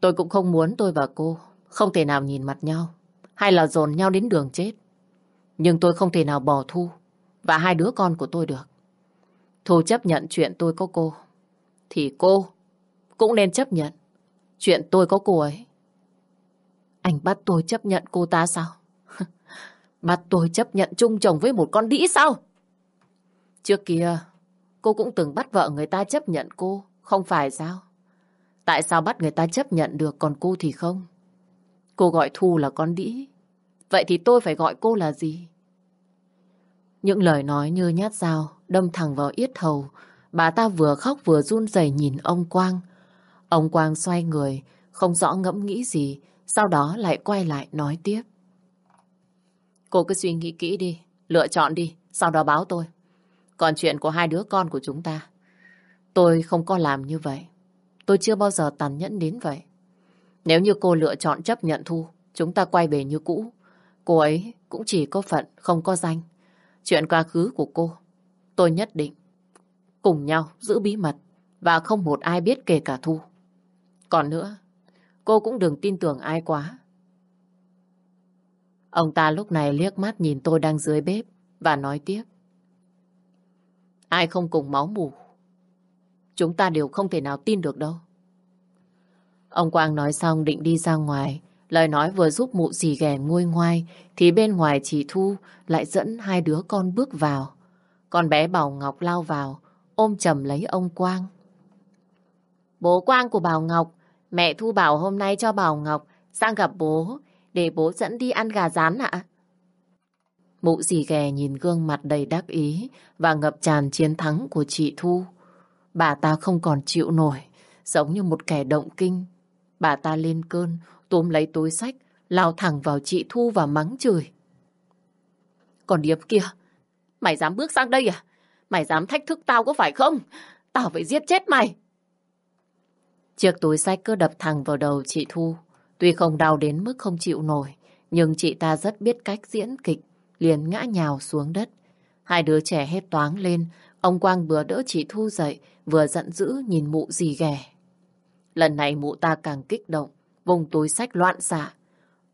Speaker 1: Tôi cũng không muốn tôi và cô không thể nào nhìn mặt nhau hay là dồn nhau đến đường chết. Nhưng tôi không thể nào bỏ Thu và hai đứa con của tôi được. Thu chấp nhận chuyện tôi có cô thì cô cũng nên chấp nhận chuyện tôi có cô ấy. Anh bắt tôi chấp nhận cô ta sao? bắt tôi chấp nhận chung chồng với một con đĩ sao? Trước kia, cô cũng từng bắt vợ người ta chấp nhận cô, không phải sao? Tại sao bắt người ta chấp nhận được còn cô thì không? Cô gọi Thu là con đĩ. Vậy thì tôi phải gọi cô là gì? Những lời nói như nhát dao đâm thẳng vào yết hầu. Bà ta vừa khóc vừa run rẩy nhìn ông Quang. Ông Quang xoay người, không rõ ngẫm nghĩ gì, sau đó lại quay lại nói tiếp. Cô cứ suy nghĩ kỹ đi, lựa chọn đi, sau đó báo tôi. Còn chuyện của hai đứa con của chúng ta, tôi không có làm như vậy. Tôi chưa bao giờ tàn nhẫn đến vậy. Nếu như cô lựa chọn chấp nhận Thu, chúng ta quay về như cũ. Cô ấy cũng chỉ có phận, không có danh. Chuyện quá khứ của cô, tôi nhất định cùng nhau giữ bí mật và không một ai biết kể cả Thu. Còn nữa, cô cũng đừng tin tưởng ai quá. Ông ta lúc này liếc mắt nhìn tôi đang dưới bếp và nói tiếp. Ai không cùng máu mù, chúng ta đều không thể nào tin được đâu. Ông Quang nói xong định đi ra ngoài. Lời nói vừa giúp mụ dì ghẻ nguôi ngoai, thì bên ngoài chị Thu lại dẫn hai đứa con bước vào. Con bé Bảo Ngọc lao vào, ôm chầm lấy ông Quang. Bố Quang của Bảo Ngọc, mẹ Thu bảo hôm nay cho Bảo Ngọc sang gặp bố để bố dẫn đi ăn gà rán ạ. Mụ dì ghè nhìn gương mặt đầy đắc ý và ngập tràn chiến thắng của chị Thu. Bà ta không còn chịu nổi, giống như một kẻ động kinh. Bà ta lên cơn, túm lấy túi sách, lao thẳng vào chị Thu và mắng chửi. Còn điệp kia, mày dám bước sang đây à? Mày dám thách thức tao có phải không? Tao phải giết chết mày. Chiếc túi sách cứ đập thẳng vào đầu chị Thu. Tuy không đau đến mức không chịu nổi, nhưng chị ta rất biết cách diễn kịch, liền ngã nhào xuống đất. Hai đứa trẻ hét toáng lên, ông Quang vừa đỡ chị Thu dậy, vừa giận dữ nhìn mụ gì ghẻ. Lần này mụ ta càng kích động, vùng túi sách loạn xạ.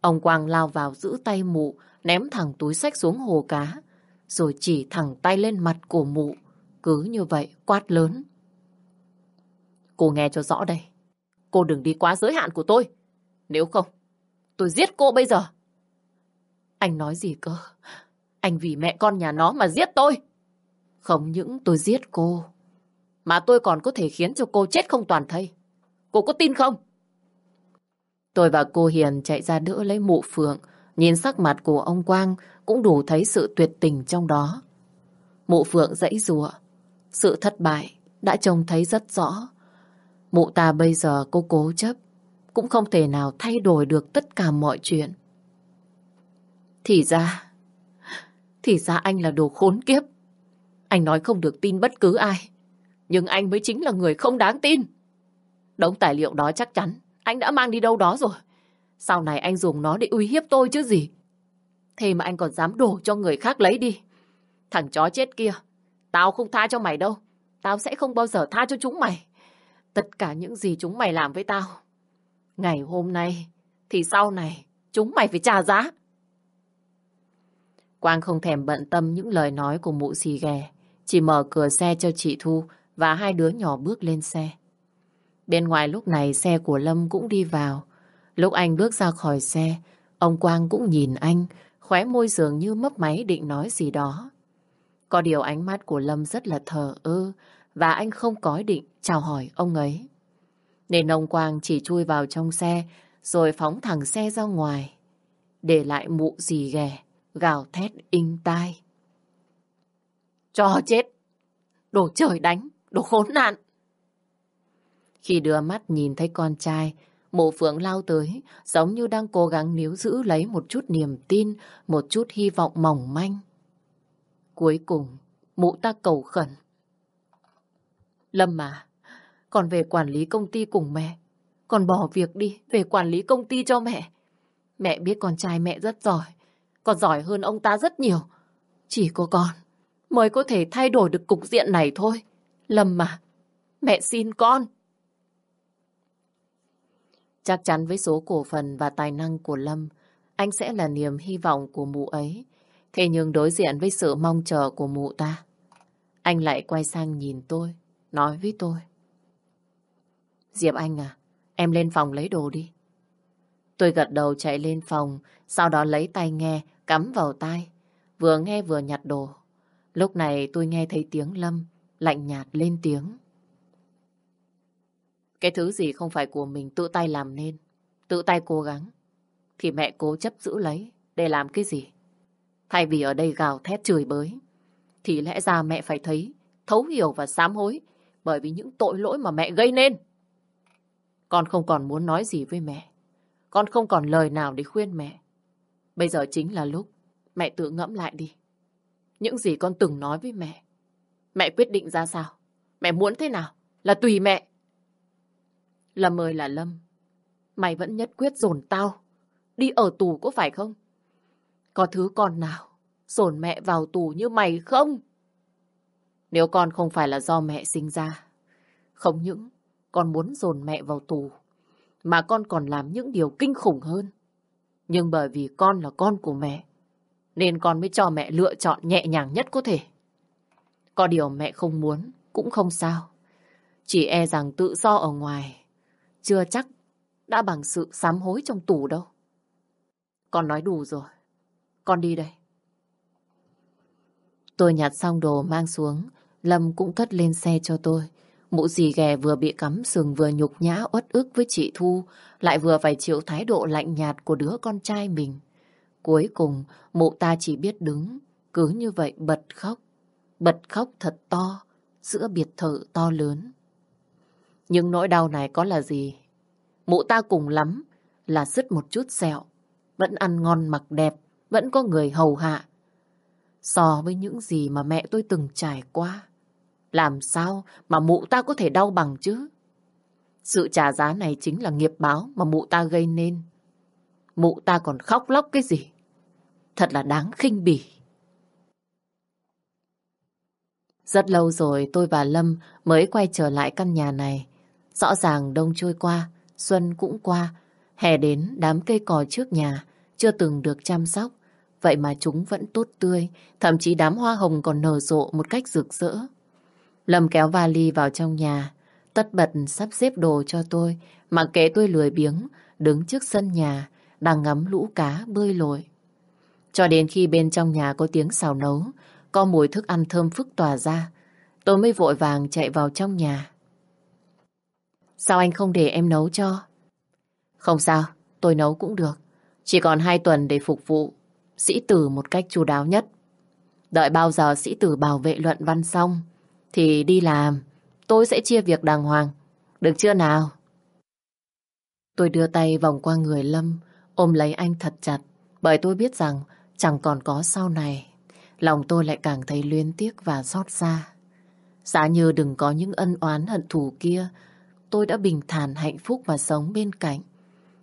Speaker 1: Ông Quang lao vào giữ tay mụ, ném thẳng túi sách xuống hồ cá, rồi chỉ thẳng tay lên mặt của mụ. Cứ như vậy, quát lớn. Cô nghe cho rõ đây. Cô đừng đi quá giới hạn của tôi. Nếu không, tôi giết cô bây giờ. Anh nói gì cơ? Anh vì mẹ con nhà nó mà giết tôi. Không những tôi giết cô, mà tôi còn có thể khiến cho cô chết không toàn thây. Cô có tin không? Tôi và cô Hiền chạy ra đỡ lấy mụ phượng, nhìn sắc mặt của ông Quang cũng đủ thấy sự tuyệt tình trong đó. Mụ phượng dãy rùa, sự thất bại đã trông thấy rất rõ. Mụ ta bây giờ cô cố chấp, cũng không thể nào thay đổi được tất cả mọi chuyện. Thì ra, thì ra anh là đồ khốn kiếp. Anh nói không được tin bất cứ ai, nhưng anh mới chính là người không đáng tin. Đống tài liệu đó chắc chắn anh đã mang đi đâu đó rồi. Sau này anh dùng nó để uy hiếp tôi chứ gì. Thế mà anh còn dám đổ cho người khác lấy đi. Thằng chó chết kia, tao không tha cho mày đâu. Tao sẽ không bao giờ tha cho chúng mày. Tất cả những gì chúng mày làm với tao. Ngày hôm nay, thì sau này, chúng mày phải trả giá. Quang không thèm bận tâm những lời nói của mụ xì ghè. Chỉ mở cửa xe cho chị Thu và hai đứa nhỏ bước lên xe. Bên ngoài lúc này xe của Lâm cũng đi vào. Lúc anh bước ra khỏi xe, ông Quang cũng nhìn anh, khóe môi dường như mấp máy định nói gì đó. Có điều ánh mắt của Lâm rất là thờ ơ và anh không có ý định chào hỏi ông ấy. Nên ông Quang chỉ chui vào trong xe rồi phóng thẳng xe ra ngoài. Để lại mụ gì ghẻ, gào thét in tai. Cho chết! Đồ trời đánh! Đồ khốn nạn! Khi đưa mắt nhìn thấy con trai, mụ phượng lao tới, giống như đang cố gắng níu giữ lấy một chút niềm tin, một chút hy vọng mỏng manh. Cuối cùng, mụ ta cầu khẩn. Lâm mà, còn về quản lý công ty cùng mẹ. Còn bỏ việc đi, về quản lý công ty cho mẹ. Mẹ biết con trai mẹ rất giỏi, còn giỏi hơn ông ta rất nhiều. Chỉ có con mới có thể thay đổi được cục diện này thôi. Lâm mà, mẹ xin con. Chắc chắn với số cổ phần và tài năng của Lâm, anh sẽ là niềm hy vọng của mụ ấy. Thế nhưng đối diện với sự mong chờ của mụ ta, anh lại quay sang nhìn tôi, nói với tôi. Diệp Anh à, em lên phòng lấy đồ đi. Tôi gật đầu chạy lên phòng, sau đó lấy tay nghe, cắm vào tai. Vừa nghe vừa nhặt đồ. Lúc này tôi nghe thấy tiếng Lâm, lạnh nhạt lên tiếng. Cái thứ gì không phải của mình tự tay làm nên, tự tay cố gắng, thì mẹ cố chấp giữ lấy để làm cái gì? Thay vì ở đây gào thét chửi bới, thì lẽ ra mẹ phải thấy, thấu hiểu và sám hối bởi vì những tội lỗi mà mẹ gây nên. Con không còn muốn nói gì với mẹ. Con không còn lời nào để khuyên mẹ. Bây giờ chính là lúc mẹ tự ngẫm lại đi. Những gì con từng nói với mẹ. Mẹ quyết định ra sao? Mẹ muốn thế nào? Là tùy mẹ. Lâm ơi là Lâm. Mày vẫn nhất quyết dồn tao. Đi ở tù có phải không? Có thứ con nào dồn mẹ vào tù như mày không? Nếu con không phải là do mẹ sinh ra, không những con muốn dồn mẹ vào tù, mà con còn làm những điều kinh khủng hơn. Nhưng bởi vì con là con của mẹ, nên con mới cho mẹ lựa chọn nhẹ nhàng nhất có thể. Có điều mẹ không muốn, cũng không sao. Chỉ e rằng tự do ở ngoài chưa chắc đã bằng sự sám hối trong tù đâu. Con nói đủ rồi. Con đi đây. Tôi nhặt xong đồ mang xuống, Lâm cũng cất lên xe cho tôi. Mụ dì ghẻ vừa bị cắm sừng vừa nhục nhã uất ức với chị Thu, lại vừa phải chịu thái độ lạnh nhạt của đứa con trai mình. Cuối cùng, mụ ta chỉ biết đứng, cứ như vậy bật khóc. Bật khóc thật to, giữa biệt thự to lớn. Nhưng nỗi đau này có là gì? Mụ ta cùng lắm là sứt một chút sẹo, vẫn ăn ngon mặc đẹp, vẫn có người hầu hạ. So với những gì mà mẹ tôi từng trải qua, làm sao mà mụ ta có thể đau bằng chứ? Sự trả giá này chính là nghiệp báo mà mụ ta gây nên. Mụ ta còn khóc lóc cái gì? Thật là đáng khinh bỉ. Rất lâu rồi tôi và Lâm mới quay trở lại căn nhà này. Rõ ràng đông trôi qua, xuân cũng qua. Hè đến đám cây cỏ trước nhà chưa từng được chăm sóc. Vậy mà chúng vẫn tốt tươi, thậm chí đám hoa hồng còn nở rộ một cách rực rỡ. Lâm kéo vali vào trong nhà, tất bật sắp xếp đồ cho tôi, mà kệ tôi lười biếng, đứng trước sân nhà, đang ngắm lũ cá bơi lội. Cho đến khi bên trong nhà có tiếng xào nấu, có mùi thức ăn thơm phức tỏa ra, tôi mới vội vàng chạy vào trong nhà. Sao anh không để em nấu cho? Không sao, tôi nấu cũng được. Chỉ còn hai tuần để phục vụ sĩ tử một cách chu đáo nhất. Đợi bao giờ sĩ tử bảo vệ luận văn xong, thì đi làm, tôi sẽ chia việc đàng hoàng. Được chưa nào? Tôi đưa tay vòng qua người Lâm, ôm lấy anh thật chặt, bởi tôi biết rằng chẳng còn có sau này. Lòng tôi lại càng thấy luyến tiếc và xót xa. Giá như đừng có những ân oán hận thù kia, tôi đã bình thản hạnh phúc và sống bên cạnh.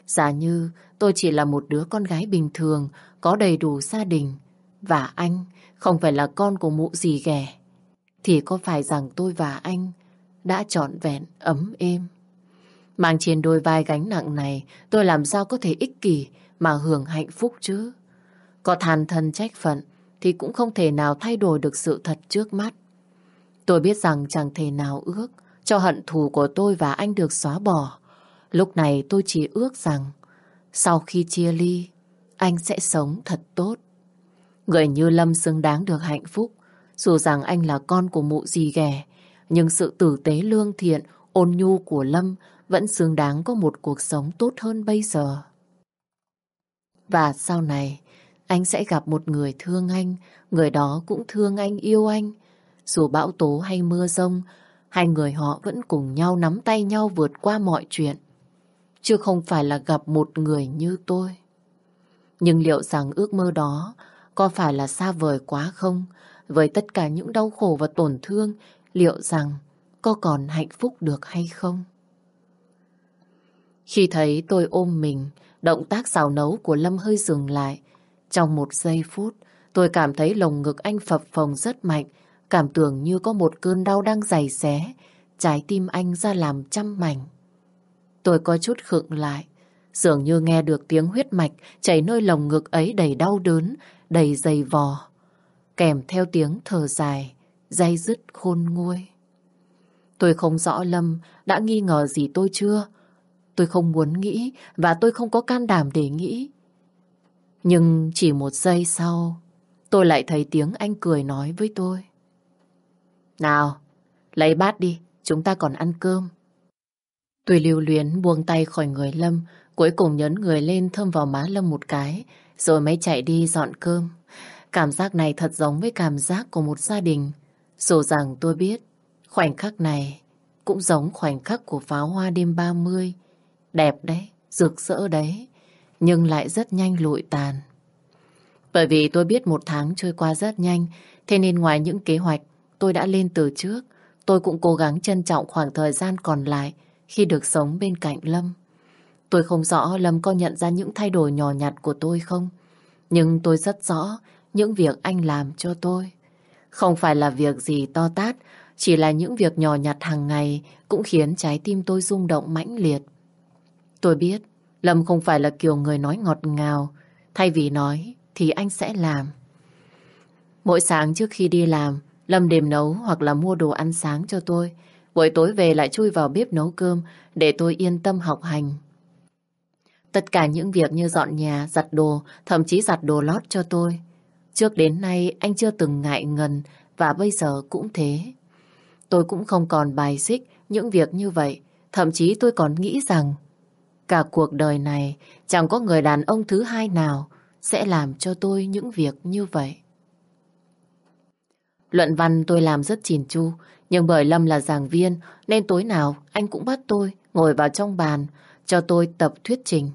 Speaker 1: Giả như tôi chỉ là một đứa con gái bình thường, có đầy đủ gia đình, và anh không phải là con của mụ gì ghẻ, thì có phải rằng tôi và anh đã trọn vẹn ấm êm. Mang trên đôi vai gánh nặng này, tôi làm sao có thể ích kỷ mà hưởng hạnh phúc chứ? Có than thân trách phận thì cũng không thể nào thay đổi được sự thật trước mắt. Tôi biết rằng chẳng thể nào ước cho hận thù của tôi và anh được xóa bỏ. Lúc này tôi chỉ ước rằng sau khi chia ly, anh sẽ sống thật tốt. Người như Lâm xứng đáng được hạnh phúc, dù rằng anh là con của mụ gì ghẻ, nhưng sự tử tế lương thiện, ôn nhu của Lâm vẫn xứng đáng có một cuộc sống tốt hơn bây giờ. Và sau này, anh sẽ gặp một người thương anh, người đó cũng thương anh, yêu anh. Dù bão tố hay mưa rông, hai người họ vẫn cùng nhau nắm tay nhau vượt qua mọi chuyện. Chứ không phải là gặp một người như tôi. Nhưng liệu rằng ước mơ đó có phải là xa vời quá không? Với tất cả những đau khổ và tổn thương, liệu rằng có còn hạnh phúc được hay không? Khi thấy tôi ôm mình, động tác xào nấu của Lâm hơi dừng lại. Trong một giây phút, tôi cảm thấy lồng ngực anh phập phồng rất mạnh, cảm tưởng như có một cơn đau đang dày xé, trái tim anh ra làm trăm mảnh. Tôi có chút khựng lại, dường như nghe được tiếng huyết mạch chảy nơi lồng ngực ấy đầy đau đớn, đầy dày vò, kèm theo tiếng thở dài, dây dứt khôn nguôi. Tôi không rõ Lâm đã nghi ngờ gì tôi chưa. Tôi không muốn nghĩ và tôi không có can đảm để nghĩ. Nhưng chỉ một giây sau, tôi lại thấy tiếng anh cười nói với tôi. Nào, lấy bát đi, chúng ta còn ăn cơm. tùy lưu luyến buông tay khỏi người Lâm, cuối cùng nhấn người lên thơm vào má Lâm một cái, rồi mới chạy đi dọn cơm. Cảm giác này thật giống với cảm giác của một gia đình. Dù rằng tôi biết, khoảnh khắc này cũng giống khoảnh khắc của pháo hoa đêm 30. Đẹp đấy, rực rỡ đấy, nhưng lại rất nhanh lụi tàn. Bởi vì tôi biết một tháng trôi qua rất nhanh, thế nên ngoài những kế hoạch tôi đã lên từ trước, tôi cũng cố gắng trân trọng khoảng thời gian còn lại khi được sống bên cạnh Lâm. Tôi không rõ Lâm có nhận ra những thay đổi nhỏ nhặt của tôi không, nhưng tôi rất rõ những việc anh làm cho tôi. Không phải là việc gì to tát, chỉ là những việc nhỏ nhặt hàng ngày cũng khiến trái tim tôi rung động mãnh liệt. Tôi biết Lâm không phải là kiểu người nói ngọt ngào, thay vì nói thì anh sẽ làm. Mỗi sáng trước khi đi làm, Lâm đêm nấu hoặc là mua đồ ăn sáng cho tôi. Buổi tối về lại chui vào bếp nấu cơm để tôi yên tâm học hành. Tất cả những việc như dọn nhà, giặt đồ, thậm chí giặt đồ lót cho tôi. Trước đến nay anh chưa từng ngại ngần và bây giờ cũng thế. Tôi cũng không còn bài xích những việc như vậy. Thậm chí tôi còn nghĩ rằng cả cuộc đời này chẳng có người đàn ông thứ hai nào sẽ làm cho tôi những việc như vậy. Luận văn tôi làm rất chỉn chu, nhưng bởi Lâm là giảng viên nên tối nào anh cũng bắt tôi ngồi vào trong bàn cho tôi tập thuyết trình.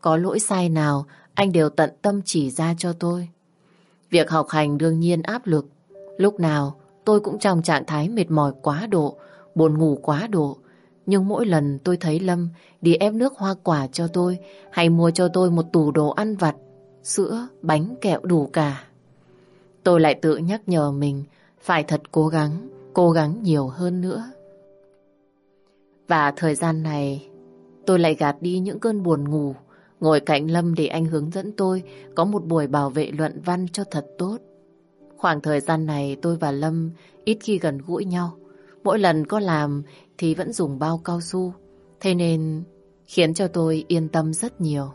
Speaker 1: Có lỗi sai nào anh đều tận tâm chỉ ra cho tôi. Việc học hành đương nhiên áp lực. Lúc nào tôi cũng trong trạng thái mệt mỏi quá độ, buồn ngủ quá độ. Nhưng mỗi lần tôi thấy Lâm đi ép nước hoa quả cho tôi hay mua cho tôi một tủ đồ ăn vặt, sữa, bánh, kẹo đủ cả. Tôi lại tự nhắc nhở mình phải thật cố gắng, cố gắng nhiều hơn nữa. Và thời gian này, tôi lại gạt đi những cơn buồn ngủ, ngồi cạnh Lâm để anh hướng dẫn tôi có một buổi bảo vệ luận văn cho thật tốt. Khoảng thời gian này tôi và Lâm ít khi gần gũi nhau. Mỗi lần có làm thì vẫn dùng bao cao su. Thế nên khiến cho tôi yên tâm rất nhiều.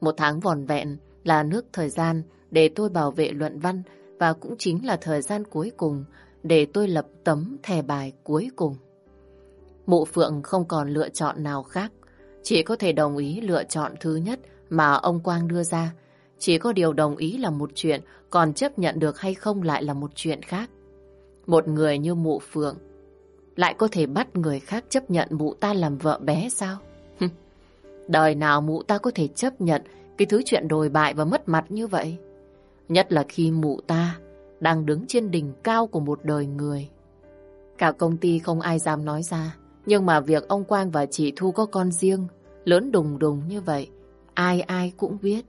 Speaker 1: Một tháng vòn vẹn là nước thời gian để tôi bảo vệ luận văn và cũng chính là thời gian cuối cùng để tôi lập tấm thẻ bài cuối cùng. Mụ Phượng không còn lựa chọn nào khác, chỉ có thể đồng ý lựa chọn thứ nhất mà ông Quang đưa ra. Chỉ có điều đồng ý là một chuyện, còn chấp nhận được hay không lại là một chuyện khác. Một người như mụ Phượng lại có thể bắt người khác chấp nhận mụ ta làm vợ bé sao? Đời nào mụ ta có thể chấp nhận cái thứ chuyện đồi bại và mất mặt như vậy? Nhất là khi mụ ta đang đứng trên đỉnh cao của một đời người. Cả công ty không ai dám nói ra. Nhưng mà việc ông Quang và chị Thu có con riêng, lớn đùng đùng như vậy, ai ai cũng biết.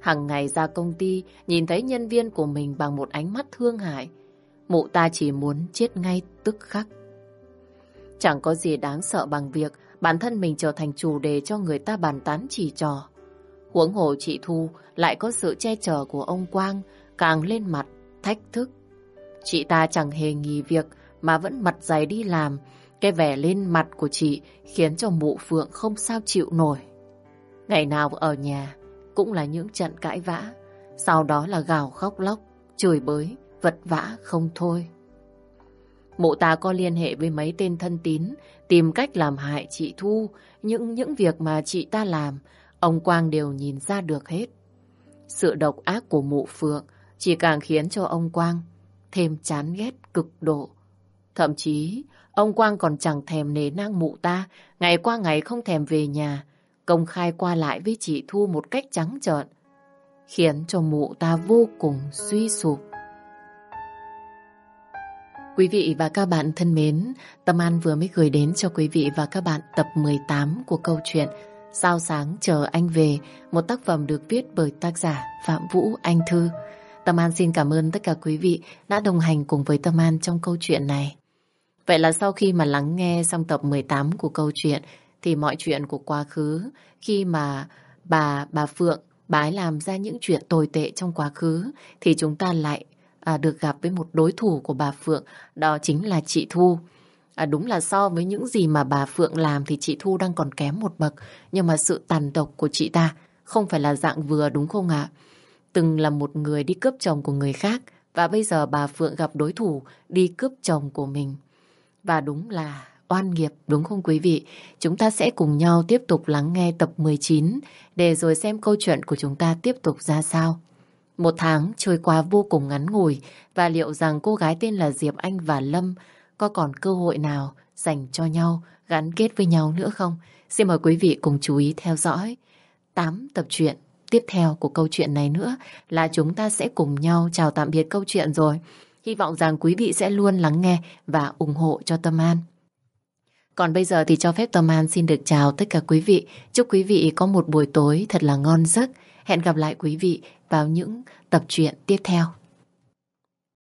Speaker 1: Hằng ngày ra công ty, nhìn thấy nhân viên của mình bằng một ánh mắt thương hại. Mụ ta chỉ muốn chết ngay tức khắc. Chẳng có gì đáng sợ bằng việc bản thân mình trở thành chủ đề cho người ta bàn tán chỉ trò. Huống hồ chị Thu lại có sự che chở của ông Quang càng lên mặt, thách thức. Chị ta chẳng hề nghỉ việc mà vẫn mặt dày đi làm. Cái vẻ lên mặt của chị khiến cho mụ Phượng không sao chịu nổi. Ngày nào ở nhà cũng là những trận cãi vã, sau đó là gào khóc lóc, chửi bới, vật vã không thôi. Mụ ta có liên hệ với mấy tên thân tín, tìm cách làm hại chị Thu, những những việc mà chị ta làm Ông Quang đều nhìn ra được hết. Sự độc ác của mụ Phượng chỉ càng khiến cho ông Quang thêm chán ghét cực độ. Thậm chí, ông Quang còn chẳng thèm nề nang mụ ta, ngày qua ngày không thèm về nhà, công khai qua lại với chị Thu một cách trắng trợn, khiến cho mụ ta vô cùng suy sụp. Quý vị và các bạn thân mến, Tâm An vừa mới gửi đến cho quý vị và các bạn tập 18 của câu chuyện Sao sáng chờ anh về, một tác phẩm được viết bởi tác giả Phạm Vũ Anh Thư. Tâm An xin cảm ơn tất cả quý vị đã đồng hành cùng với Tâm An trong câu chuyện này. Vậy là sau khi mà lắng nghe xong tập 18 của câu chuyện, thì mọi chuyện của quá khứ, khi mà bà bà Phượng, bà ấy làm ra những chuyện tồi tệ trong quá khứ, thì chúng ta lại à, được gặp với một đối thủ của bà Phượng, đó chính là chị Thu. À, đúng là so với những gì mà bà Phượng làm thì chị Thu đang còn kém một bậc. Nhưng mà sự tàn độc của chị ta không phải là dạng vừa đúng không ạ? Từng là một người đi cướp chồng của người khác và bây giờ bà Phượng gặp đối thủ đi cướp chồng của mình. Và đúng là oan nghiệp đúng không quý vị? Chúng ta sẽ cùng nhau tiếp tục lắng nghe tập 19 để rồi xem câu chuyện của chúng ta tiếp tục ra sao. Một tháng trôi qua vô cùng ngắn ngủi và liệu rằng cô gái tên là Diệp Anh và Lâm có còn cơ hội nào dành cho nhau, gắn kết với nhau nữa không? Xin mời quý vị cùng chú ý theo dõi 8 tập truyện tiếp theo của câu chuyện này nữa là chúng ta sẽ cùng nhau chào tạm biệt câu chuyện rồi. Hy vọng rằng quý vị sẽ luôn lắng nghe và ủng hộ cho Tâm An. Còn bây giờ thì cho phép Tâm An xin được chào tất cả quý vị. Chúc quý vị có một buổi tối thật là ngon giấc. Hẹn gặp lại quý vị vào những tập truyện tiếp theo.